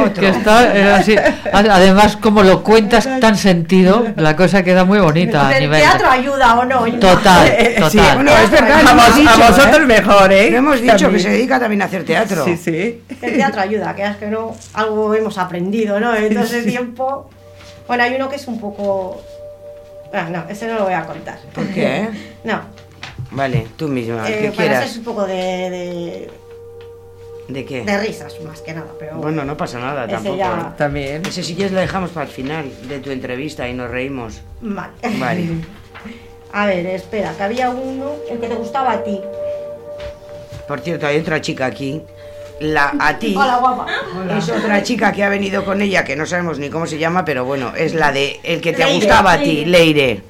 Otro. Que está, eh, así. Además, como lo cuentas tan sentido, la cosa queda muy bonita a El teatro ayuda o no. Total, sí, total. Bueno, es verdad, a, lo hemos vos- dicho, a vosotros ¿eh? mejor, ¿eh? Lo hemos dicho que se dedica también a hacer teatro. Sí, sí. El teatro ayuda, que es que no, algo hemos aprendido, ¿no? En todo ese tiempo. Bueno, hay uno que es un poco. Ah, no, ese no lo voy a contar. ¿Por qué? No, Vale, tú misma, el eh, que para quieras. hacer un poco de, de, ¿De qué? de risas, más que nada. Pero Bueno, no pasa nada Ese tampoco. ya- También. Ese sí ya lo dejamos para el final de tu entrevista y nos reímos. Vale. Vale. A ver, espera, que había uno, el que te gustaba a ti. Por cierto, hay otra chica aquí. La a ti. Hola, guapa. Es otra chica que ha venido con ella, que no sabemos ni cómo se llama, pero bueno, es la de el que te Leire, gustaba a ti, Leire.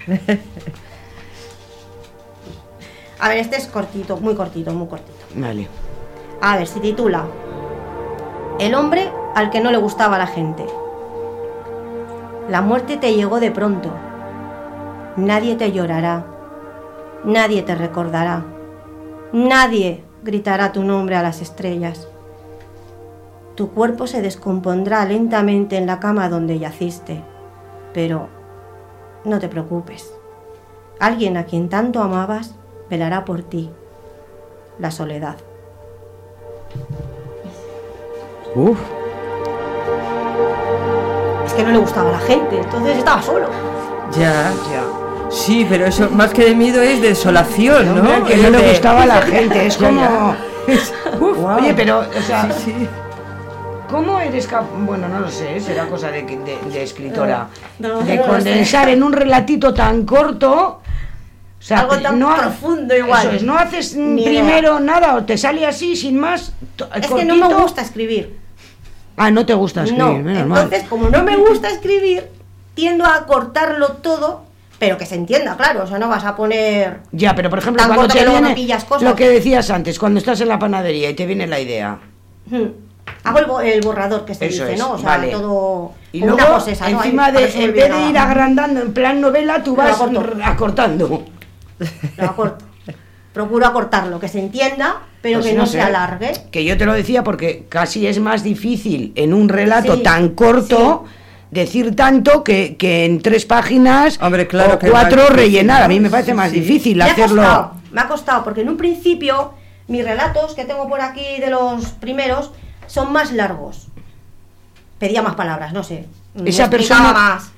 A ver, este es cortito, muy cortito, muy cortito. Vale. A ver, se titula El hombre al que no le gustaba la gente. La muerte te llegó de pronto. Nadie te llorará. Nadie te recordará. Nadie gritará tu nombre a las estrellas. Tu cuerpo se descompondrá lentamente en la cama donde yaciste. Pero no te preocupes. Alguien a quien tanto amabas velará por ti. La soledad. Uf. Es que no le gustaba a la gente, entonces estaba solo. Ya. Ya. Sí, pero eso más que de miedo es desolación, ¿no? Que no le gustaba a la gente, es como... Uf, Guau. Oye, pero, o sea, Sí, sí. ¿Cómo eres capaz? Bueno, no lo sé, será cosa de, de- de escritora. No, de no condensar en un relatito tan corto... O sea, Algo tan no profundo igual. Eso es, no haces idea. primero nada o te sale así sin más. Es que no me gusta escribir. Ah, no te gusta escribir, No, entonces como no me gusta escribir, tiendo a cortarlo todo, pero que se entienda, claro. O sea, no vas a poner... Ya, pero por ejemplo, cuando te no viene pillas cosas. lo que decías antes, cuando estás en la panadería y te viene la idea. Hmm. Hago el, bo- el borrador que se Eso dice, es, ¿no? O sea, vale. todo... Y luego, una posesa, ¿no? Encima de, en vez de ir nada. agrandando en plan novela, tú vas acortando. Lo acorto. Procuro acortarlo, que se entienda, pero Pues que no, sé, se alargue. Que yo te lo decía porque casi es más difícil en un relato Sí, tan corto decir tanto que, que en tres páginas Hombre, claro o cuatro rellenar. A mí me parece más sí. difícil Me ha hacerlo. costado, me ha costado, porque en un principio mis relatos que tengo por aquí de los primeros son más largos. Pedía más palabras, no sé. Esa persona- más.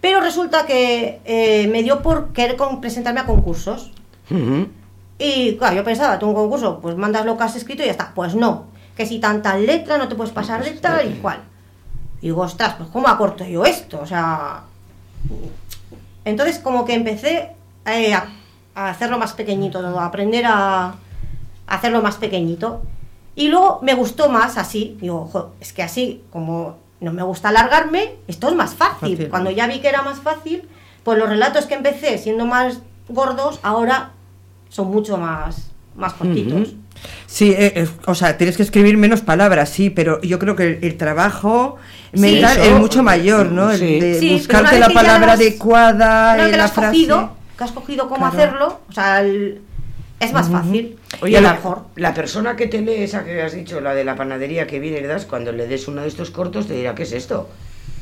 Pero resulta que eh, me dio por querer con- presentarme a concursos. Y claro, yo pensaba, tú un concurso, pues mandas lo que has escrito y ya está. Pues no, que si tanta letra no te puedes pasar de tal y cual. Y digo, ostras, pues ¿cómo acorto yo esto? O sea... Entonces como que empecé eh, a, a hacerlo más pequeñito a aprender a, a hacerlo más pequeñito. Y luego me gustó más así. Digo, "Jo, es que así, como no me gusta alargarme, esto es más fácil. Fácil. Cuando ya vi que era más fácil, pues los relatos que empecé siendo más gordos, ahora son mucho más, más cortitos. Sí, eh, eh, o sea, tienes que escribir menos palabras, sí, pero yo creo que el, el trabajo mental eso, es mucho mayor, ¿no? El de Sí, buscarte la palabra has- adecuada, lo la has frase. cogido, que has cogido cómo Claro. hacerlo, o sea, el- es más fácil. Oye, y la, mejor. la persona que te lee, esa que has dicho, la de la panadería que viene das, cuando le des uno de estos cortos, te dirá, ¿qué es esto?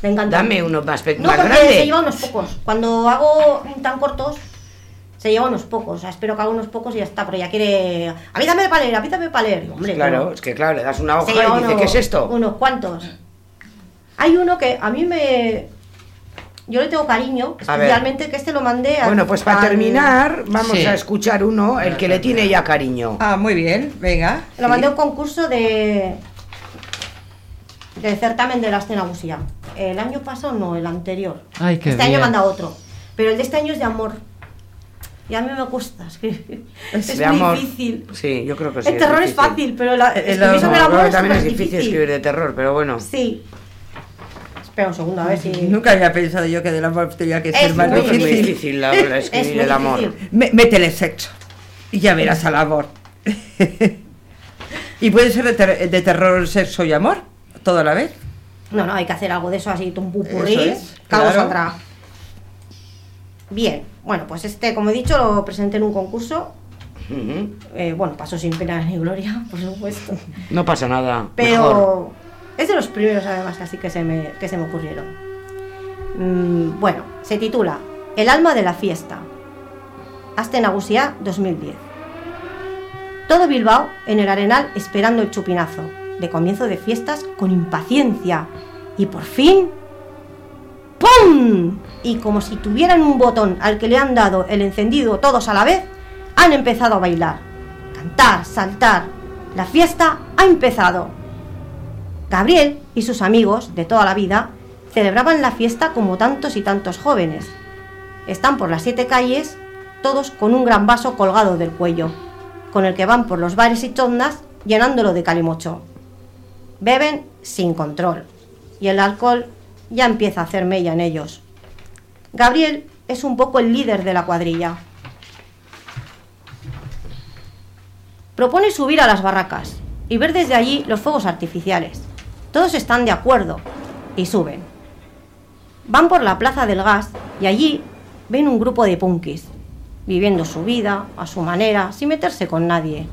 Me encanta. Dame uno más, No, más grande. se lleva unos pocos. Cuando hago tan cortos, Se lleva unos pocos, o sea, espero que haga unos pocos y ya está, pero ya quiere. A mí dame para leer, a mí dame. Digo, Hombre, Claro, no. es que claro, le das una hoja y dice, uno- ¿qué es esto? Unos cuantos. Hay uno que a mí me. Yo le tengo cariño, especialmente que este lo mandé a. Bueno, pues para al- terminar, vamos Sí. a escuchar uno, el que le tiene ya cariño. Ah, muy bien, venga. Lo mandé a un concurso de. de certamen de la escena Gusía. El año pasado no, el anterior. Ay, qué este año manda otro. Pero el de este año es de amor. Y a mí me cuesta escribir. Es, muy amor. difícil. Sí, yo creo que sí. el terror es fácil, pero la, El escribir sobre el amor también es difícil escribir de terror, pero bueno. Sí. Espera un segundo, a ver si. Nunca había pensado yo que del amor tenía que ser Es más muy que es muy difícil. difícil la, Es escribir muy el amor. difícil. Me- métele sexo. Y ya verás al amor. ¿Y puede ser de, ter- de terror, sexo y amor? ¿Todo a la vez? No, no, hay que hacer algo de eso así, un pupurrí. Es. Bien, bueno, pues este, como he dicho, lo presenté en un concurso. Eh, bueno, pasó sin pena ni gloria, por supuesto. No pasa nada. Pero mejor. Es de los primeros, además, así que se me, que se me ocurrieron. Mm, bueno, se titula El alma de la fiesta. Hasta Nagusia 2010. Todo Bilbao en el arenal esperando el chupinazo de comienzo de fiestas con impaciencia. Y por fin. ¡Pum! Y como si tuvieran un botón al que le han dado el encendido todos a la vez, han empezado a bailar, cantar, saltar. La fiesta ha empezado. Gabriel y sus amigos de toda la vida celebraban la fiesta como tantos y tantos jóvenes. Están por las siete calles, todos con un gran vaso colgado del cuello, con el que van por los bares y chondas llenándolo de calimocho. Beben sin control y el alcohol ya empieza a hacer mella en ellos. Gabriel es un poco el líder de la cuadrilla. Propone subir a las barracas y ver desde allí los fuegos artificiales. Todos están de acuerdo y suben. Van por la plaza del gas y allí ven un grupo de punkis, viviendo su vida a su manera, sin meterse con nadie.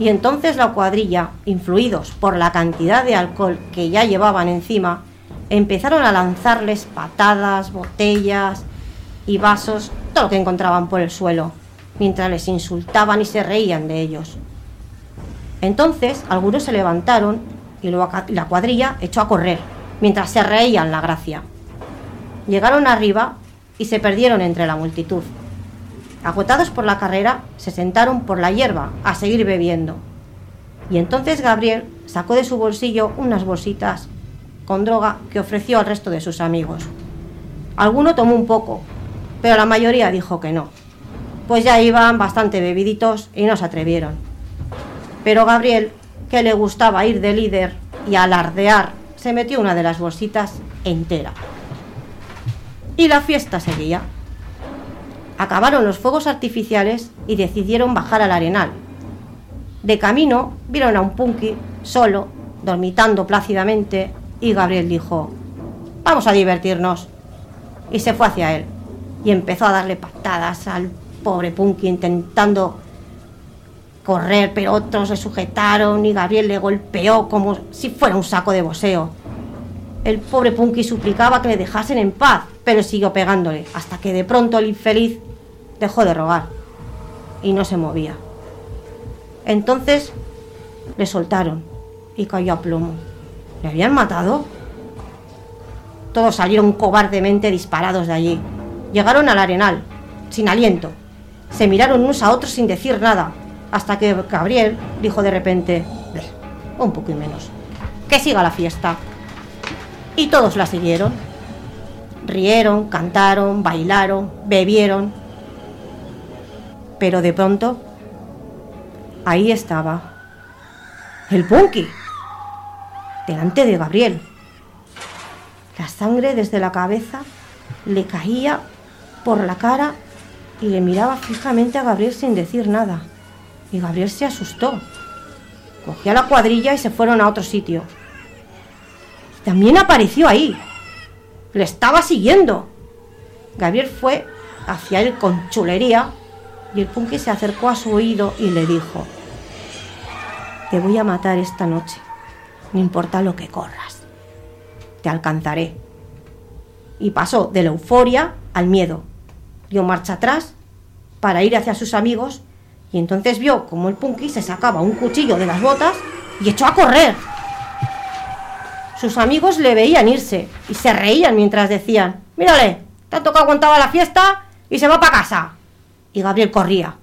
Y entonces la cuadrilla, influidos por la cantidad de alcohol que ya llevaban encima, empezaron a lanzarles patadas, botellas y vasos, todo lo que encontraban por el suelo, mientras les insultaban y se reían de ellos. Entonces algunos se levantaron y la cuadrilla echó a correr, mientras se reían la gracia. Llegaron arriba y se perdieron entre la multitud. Agotados por la carrera, se sentaron por la hierba a seguir bebiendo. Y entonces Gabriel sacó de su bolsillo unas bolsitas con droga que ofreció al resto de sus amigos. Alguno tomó un poco, pero la mayoría dijo que no, pues ya iban bastante bebiditos y no se atrevieron. Pero Gabriel, que le gustaba ir de líder y alardear, se metió una de las bolsitas entera. Y la fiesta seguía. Acabaron los fuegos artificiales y decidieron bajar al arenal. De camino vieron a un punky solo, dormitando plácidamente, y Gabriel dijo, vamos a divertirnos. Y se fue hacia él y empezó a darle patadas al pobre punky intentando correr, pero otros le sujetaron y Gabriel le golpeó como si fuera un saco de boxeo. El pobre Punky suplicaba que le dejasen en paz, pero siguió pegándole, hasta que de pronto el infeliz dejó de rogar y no se movía. Entonces le soltaron y cayó a plomo. ¿Le habían matado? Todos salieron cobardemente disparados de allí. Llegaron al arenal, sin aliento. Se miraron unos a otros sin decir nada, hasta que Gabriel dijo de repente, "Bleh, un poco y menos, que siga la fiesta. Y todos la siguieron. Rieron, cantaron, bailaron, bebieron. Pero de pronto, ahí estaba el Punky, delante de Gabriel. La sangre desde la cabeza le caía por la cara y le miraba fijamente a Gabriel sin decir nada. Y Gabriel se asustó. Cogió a la cuadrilla y se fueron a otro sitio. También apareció ahí. Le estaba siguiendo. Gabriel fue hacia él con chulería y el punky se acercó a su oído y le dijo, te voy a matar esta noche, no importa lo que corras, te alcanzaré. Y pasó de la euforia al miedo, dio marcha atrás para ir hacia sus amigos y entonces vio como el Punky se sacaba un cuchillo de las botas y echó a correr. Sus amigos le veían irse y se reían mientras decían, mírale, tanto que aguantaba la fiesta y se va para casa. Y Gabriel corría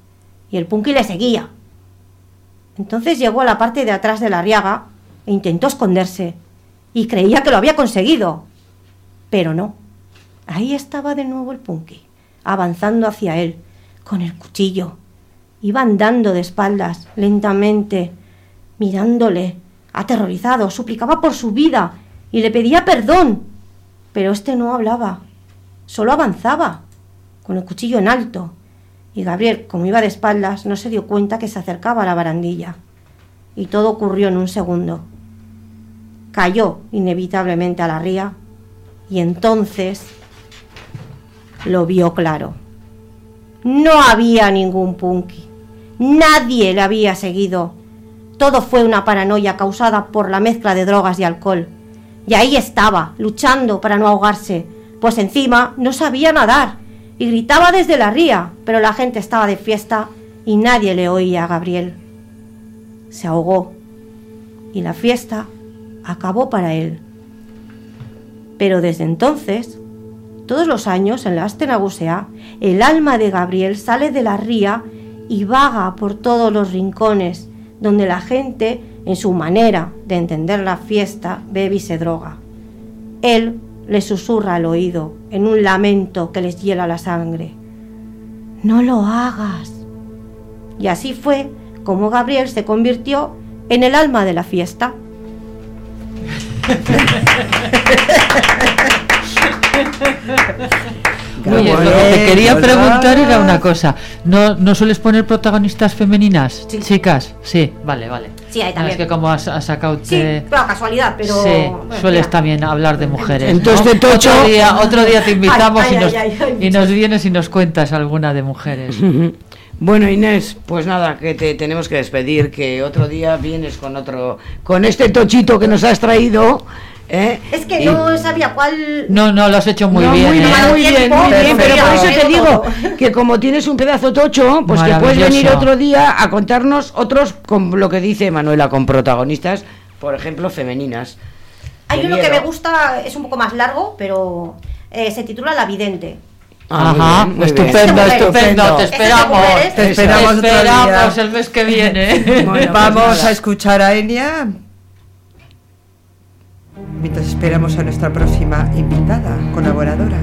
y el Punky le seguía. Entonces llegó a la parte de atrás de la riaga e intentó esconderse y creía que lo había conseguido. Pero no. Ahí estaba de nuevo el Punky, avanzando hacia él, con el cuchillo. Iba andando de espaldas, lentamente, mirándole, aterrorizado, suplicaba por su vida y le pedía perdón. Pero este no hablaba, solo avanzaba, con el cuchillo en alto. Y Gabriel, como iba de espaldas, no se dio cuenta que se acercaba a la barandilla. Y todo ocurrió en un segundo. Cayó inevitablemente a la ría y entonces lo vio claro. No había ningún punky. Nadie le había seguido. Todo fue una paranoia causada por la mezcla de drogas y alcohol. Y ahí estaba, luchando para no ahogarse, pues encima no sabía nadar y gritaba desde la ría, pero la gente estaba de fiesta y nadie le oía a Gabriel. Se ahogó y la fiesta acabó para él. Pero desde entonces, todos los años en la Astenagusea, el alma de Gabriel sale de la ría y vaga por todos los rincones donde la gente, en su manera de entender la fiesta, bebe y se droga. Él le susurra al oído en un lamento que les hiela la sangre. No lo hagas. Y así fue como Gabriel se convirtió en el alma de la fiesta. Oye, lo que te quería preguntar era una cosa. ¿No, ¿no sueles poner protagonistas femeninas? Sí. Chicas, sí, vale, vale. Sí, ahí No, también. es que como has, has sacado... Sí, te- pero casualidad, pero... Sí, bueno, sueles mira. también hablar de mujeres. Entonces, ¿no? de tocho- Otro día, otro día te invitamos Ay, y, ay, nos, ay, ay, y nos vienes y nos cuentas alguna de mujeres. Bueno, Inés, pues nada, que te tenemos que despedir, que otro día vienes con otro, con este tochito que nos has traído, ¿eh? Es que Y- no sabía cuál... No, no, lo has hecho muy No, bien. muy, ¿eh? bien, muy bien, muy bien, pero por eso te digo que como tienes un pedazo tocho, pues que puedes venir otro día a contarnos otros con lo que dice Manuela, con protagonistas, por ejemplo, femeninas. Hay uno que me gusta, es un poco más largo, pero eh, se titula La Vidente. Ah, muy Ajá, bien, muy bien. estupendo, estupendo, te esperamos. Te esperamos el mes que viene. Bueno, pues Vamos a escuchar a Enya mientras esperamos a nuestra próxima invitada, colaboradora.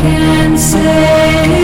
Can say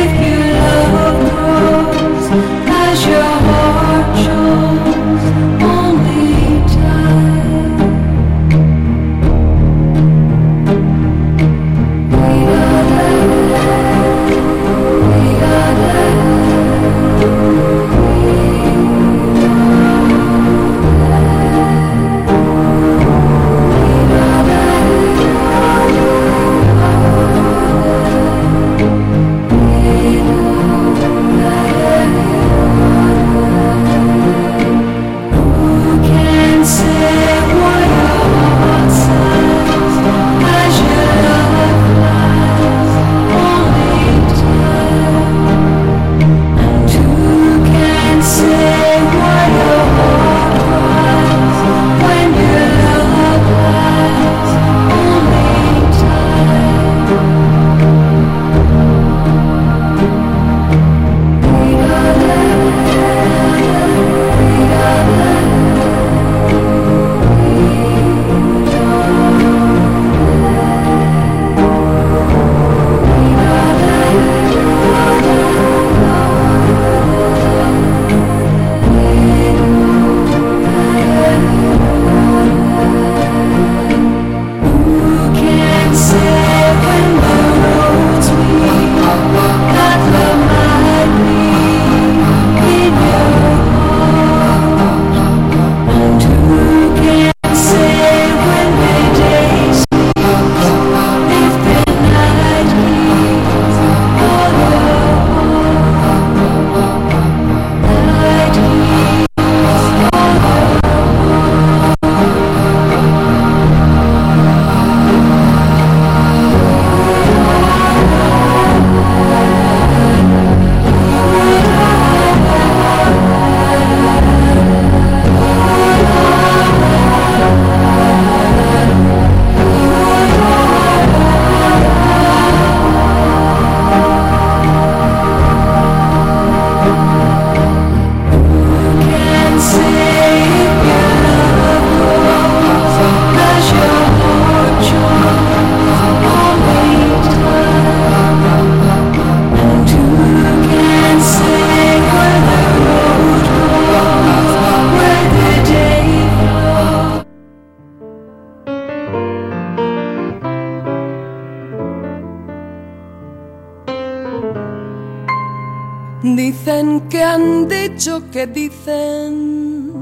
Dicen que han dicho que dicen.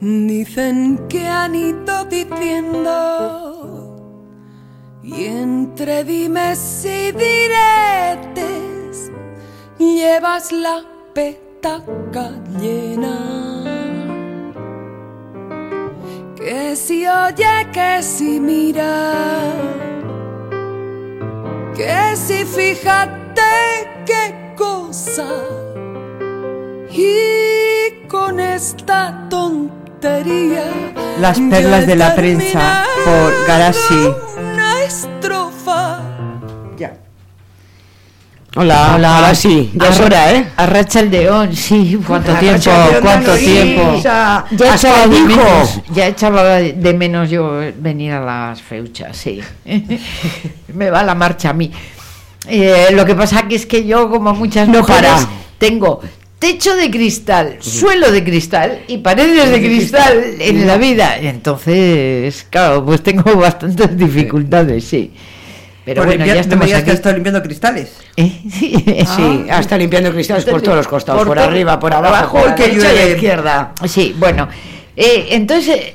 Dicen que han ido diciendo. Y entre dimes y diretes llevas la petaca llena. Que si oye, que si mira. Que si fíjate Y con esta tontería. Las perlas de la prensa por Garasi. Una estrofa. Ya. Hola, Hola. ahora sí, ya es hora, ¿eh? Arracha el León, sí, cuánto tiempo, cuánto tiempo. Ya echaba, de menos, ya echaba de menos yo venir a las feuchas, sí. Me va la marcha a mí. Eh, lo que pasa que es que yo, como muchas No mujeres, para. tengo techo de cristal, suelo de cristal y paredes de cristal en la vida. Y entonces, claro, pues tengo bastantes dificultades, sí. Pero Por bueno, ya estamos aquí. que has estado limpiando cristales. Eh, sí, Sí, hasta limpiando cristales por todos los costados, por, arriba, por abajo, por por que derecha y llueve. izquierda. Sí, bueno. Eh, entonces,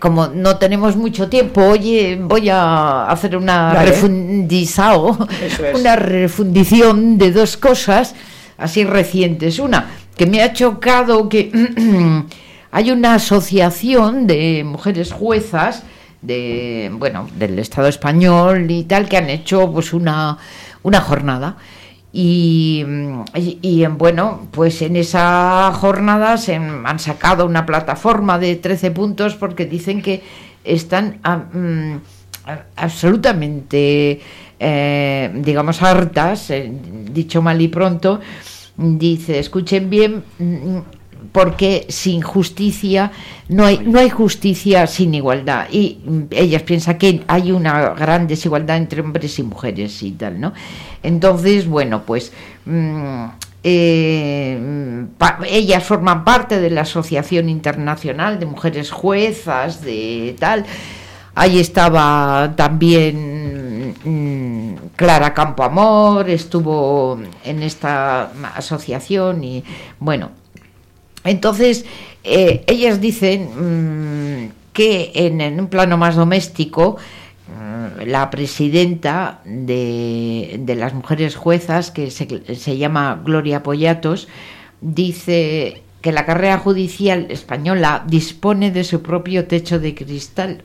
como no tenemos mucho tiempo, oye, voy a hacer una Vale. refundizao, Eso es. una refundición de dos cosas así recientes. Una, que me ha chocado que hay una asociación de mujeres juezas de bueno del Estado español y tal que han hecho pues una una jornada y, bueno pues en esa jornada se han sacado una plataforma de 13 puntos porque dicen que están mm, absolutamente eh, digamos hartas eh, dicho mal y pronto dice escuchen bien mm, porque sin justicia no hay no hay justicia sin igualdad. Y ellas piensan que hay una gran desigualdad entre hombres y mujeres y tal no entonces bueno pues mm, eh, ellas forman parte de la asociación internacional de mujeres juezas de tal. Ahí estaba también mm, Clara Campoamor, estuvo en esta asociación y bueno, entonces eh, ellas dicen mm, que en, un plano más doméstico, mm, la presidenta de, de las mujeres juezas, que se, se llama Gloria Pollatos, dice que la carrera judicial española dispone de su propio techo de cristal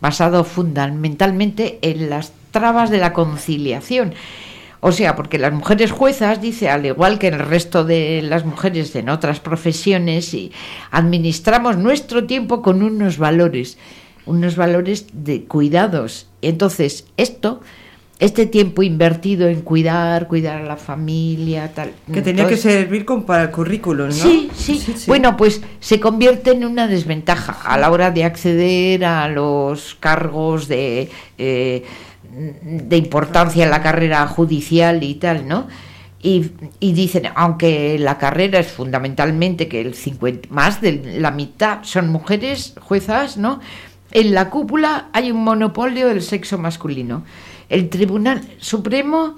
basado fundamentalmente en las trabas de la conciliación. O sea, porque las mujeres juezas, dice, al igual que el resto de las mujeres en otras profesiones, y administramos nuestro tiempo con unos valores, unos valores de cuidados. Entonces, esto, este tiempo invertido en cuidar, cuidar a la familia, tal. Que tenía que servir como para el currículum, ¿no? Sí, sí, Bueno, pues se convierte en una desventaja a la hora de acceder a los cargos de, eh, de importancia en la carrera judicial y tal, ¿no? Y, dicen, aunque la carrera es fundamentalmente que el 50, más de la mitad son mujeres juezas, ¿no? En la cúpula hay un monopolio del sexo masculino. El Tribunal Supremo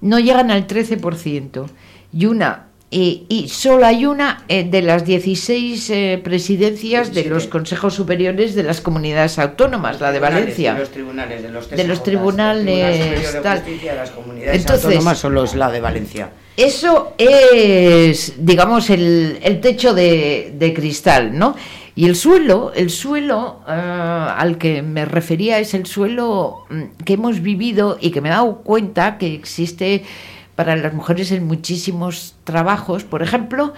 no llegan al 13%. Y una eh, y solo hay una eh, de las 16 eh, presidencias de los consejos superiores de las comunidades autónomas, la de Valencia. De los tribunales, de los De los tribunales, Tribunal tal. Justicia de las comunidades Entonces- autónomas solo es la de Valencia. Eso es, digamos, el, el techo de, de cristal, ¿no? Y el suelo, el suelo eh, al que me refería es el suelo mm, que hemos vivido y que me he dado cuenta que existe para las mujeres en muchísimos trabajos. Por ejemplo,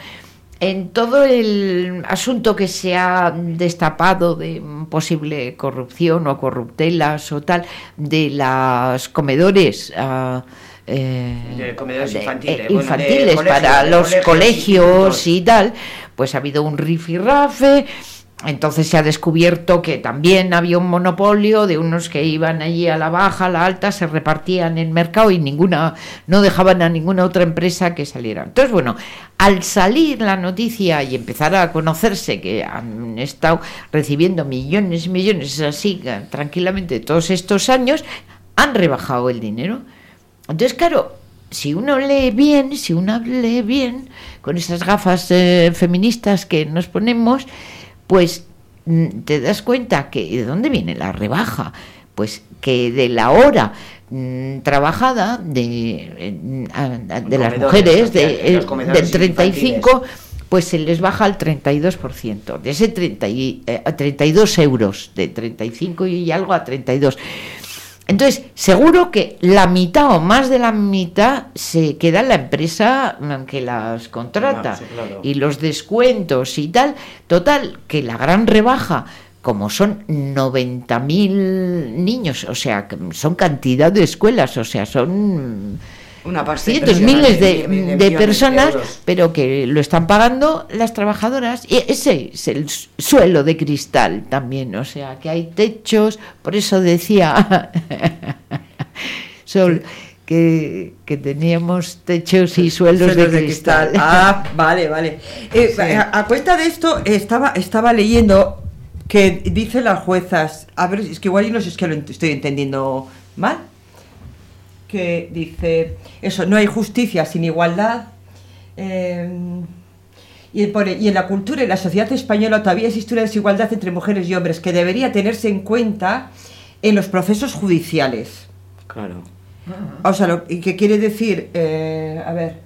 en todo el asunto que se ha destapado de posible corrupción o corruptelas o tal, de las comedores. ah, eh, De comedores infantiles, eh, bueno, de infantiles colegios, para los colegios, colegios y tal, pues ha habido un rifirrafe. Entonces se ha descubierto que también había un monopolio de unos que iban allí a la baja, a la alta, se repartían en mercado y ninguna, no dejaban a ninguna otra empresa que saliera. Entonces, bueno, al salir la noticia y empezar a conocerse que han estado recibiendo millones y millones así tranquilamente todos estos años, han rebajado el dinero. Entonces, claro, si uno lee bien, si uno lee bien, con esas gafas eh, feministas que nos ponemos, pues mm, te das cuenta que de dónde viene la rebaja. Pues que de la hora mm, trabajada de, eh, a- de las mujeres de, eh, del 35 pues se les baja al 32%, de ese 30 y, eh, a 32 euros, de 35 y algo a 32. Entonces, seguro que la mitad o más de la mitad se queda en la empresa que las contrata. Sí, claro. Y los descuentos y tal. Total, que la gran rebaja, como son 90.000 niños, o sea, que son cantidad de escuelas, o sea, son Una cientos, miles de, de- de de millones de personas, pero que lo están pagando las trabajadoras. Y ese es el su- suelo de cristal también, o sea, que hay techos, por eso decía Sol que, que teníamos techos y suelos Suelos de, cristal. Ah, vale, vale. Eh, Sí. a, a cuenta de esto, estaba, estaba leyendo que dicen las juezas, a ver, es que igual yo no sé es que lo estoy entendiendo mal, que dice, eso, no hay justicia sin igualdad. eh, y, pone, y en la cultura y la sociedad española todavía existe una desigualdad entre mujeres y hombres que debería tenerse en cuenta en los procesos judiciales. Claro. O sea, lo, ¿y qué quiere decir? Eh, a ver.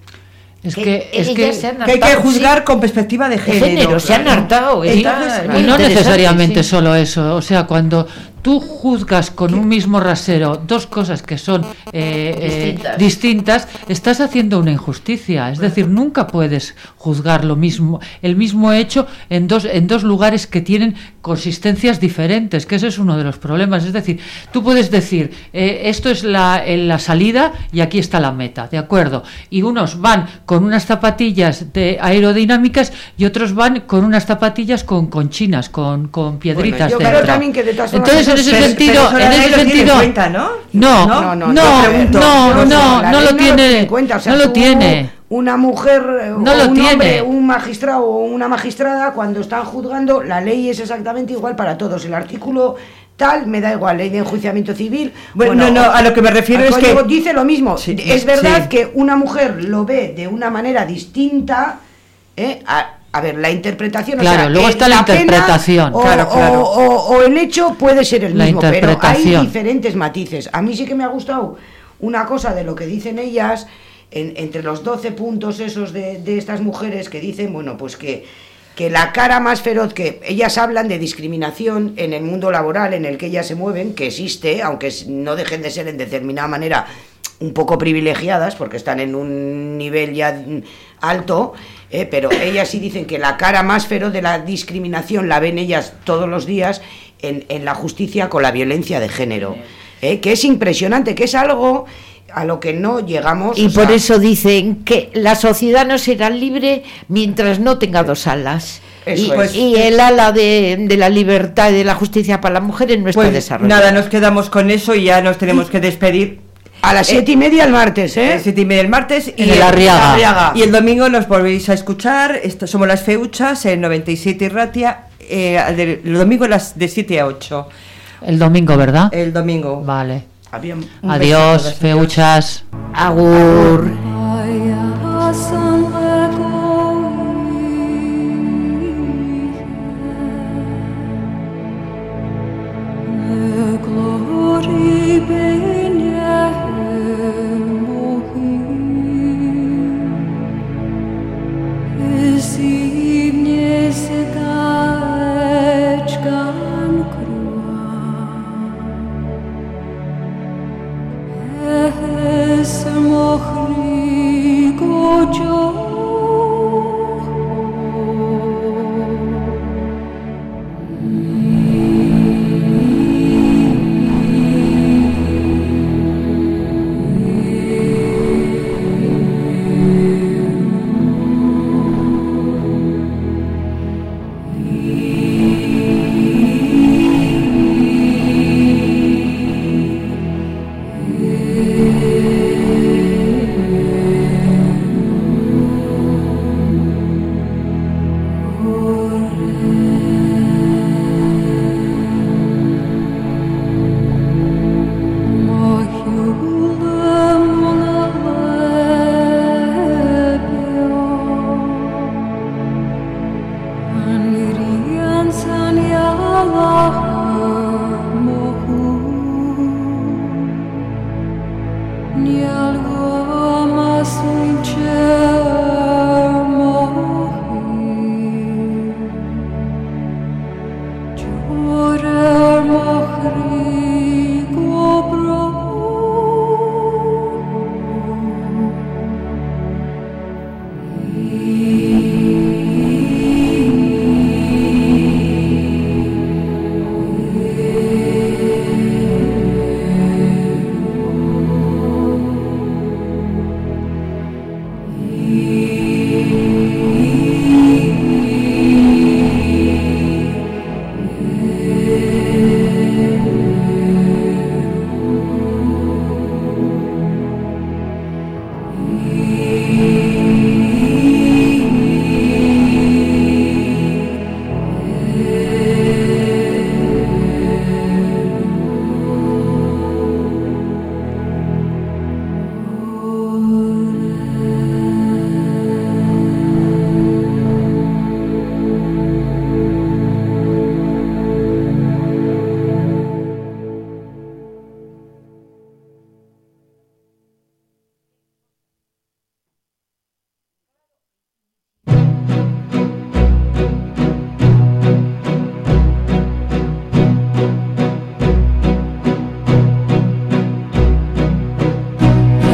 Es Que que, es que, hay que juzgar sí. con perspectiva de De género. se han hartado. está Entonces, muy y no necesariamente sí. solo eso, o sea, cuando tú juzgas con un mismo rasero dos cosas que son eh, eh, Distintas. estás haciendo una injusticia. Es decir, nunca puedes juzgar lo mismo, el mismo hecho en dos, en dos lugares que tienen consistencias diferentes, que ese es uno de los problemas. Es decir, tú puedes decir, eh, esto es la, en la salida y aquí está la meta, ¿de acuerdo? Y unos van con unas zapatillas de aerodinámicas y otros van con unas zapatillas con conchinas, con, con piedritas yo creo también que de todas Entonces, en ese sentido, en ese sentido, ¿no? no, No, no, no, no, lo tiene, no lo tiene. Una mujer eh, No o lo un tiene. hombre, un magistrado o una magistrada, cuando están juzgando, la ley es exactamente igual para todos. El artículo tal, me da igual, ley de enjuiciamiento civil. Bueno, no, no, a lo que me refiero es que- dice lo mismo. Sí, es verdad sí. que una mujer lo ve de una manera distinta, ¿eh? a, a ver, la interpretación. o Claro, sea, luego está la interpretación. o, Claro, claro. o- o- o el hecho puede ser el La mismo, pero hay diferentes matices. A mí sí que me ha gustado una cosa de lo que dicen ellas, en- entre los 12 puntos esos de, de estas mujeres que dicen, bueno, pues que, que la cara más feroz, que ellas hablan de discriminación en el mundo laboral en el que ellas se mueven, que existe, aunque no dejen de ser en determinada manera un poco privilegiadas, porque están en un nivel ya alto, eh, pero ellas sí dicen que la cara más feroz de la discriminación la ven ellas todos los días en, en la justicia con la violencia de género, eh, que es impresionante, que es algo a lo que no llegamos. Y por sea, eso dicen que la sociedad no será libre mientras no tenga dos alas. Eso y, y el ala de, de la libertad y de la justicia para las mujeres no está Pues desarrollado. nada, nos quedamos con eso y ya nos tenemos que despedir. A las siete y media el martes, ¿eh? siete y media el martes y En el Arriaga. Y el domingo nos volvéis a escuchar. Esto, somos las Feuchas en 97 y Ratia. eh, el domingo las de 7 a 8. El domingo, ¿verdad? El domingo. Vale. A Adiós, feuchas. Agur.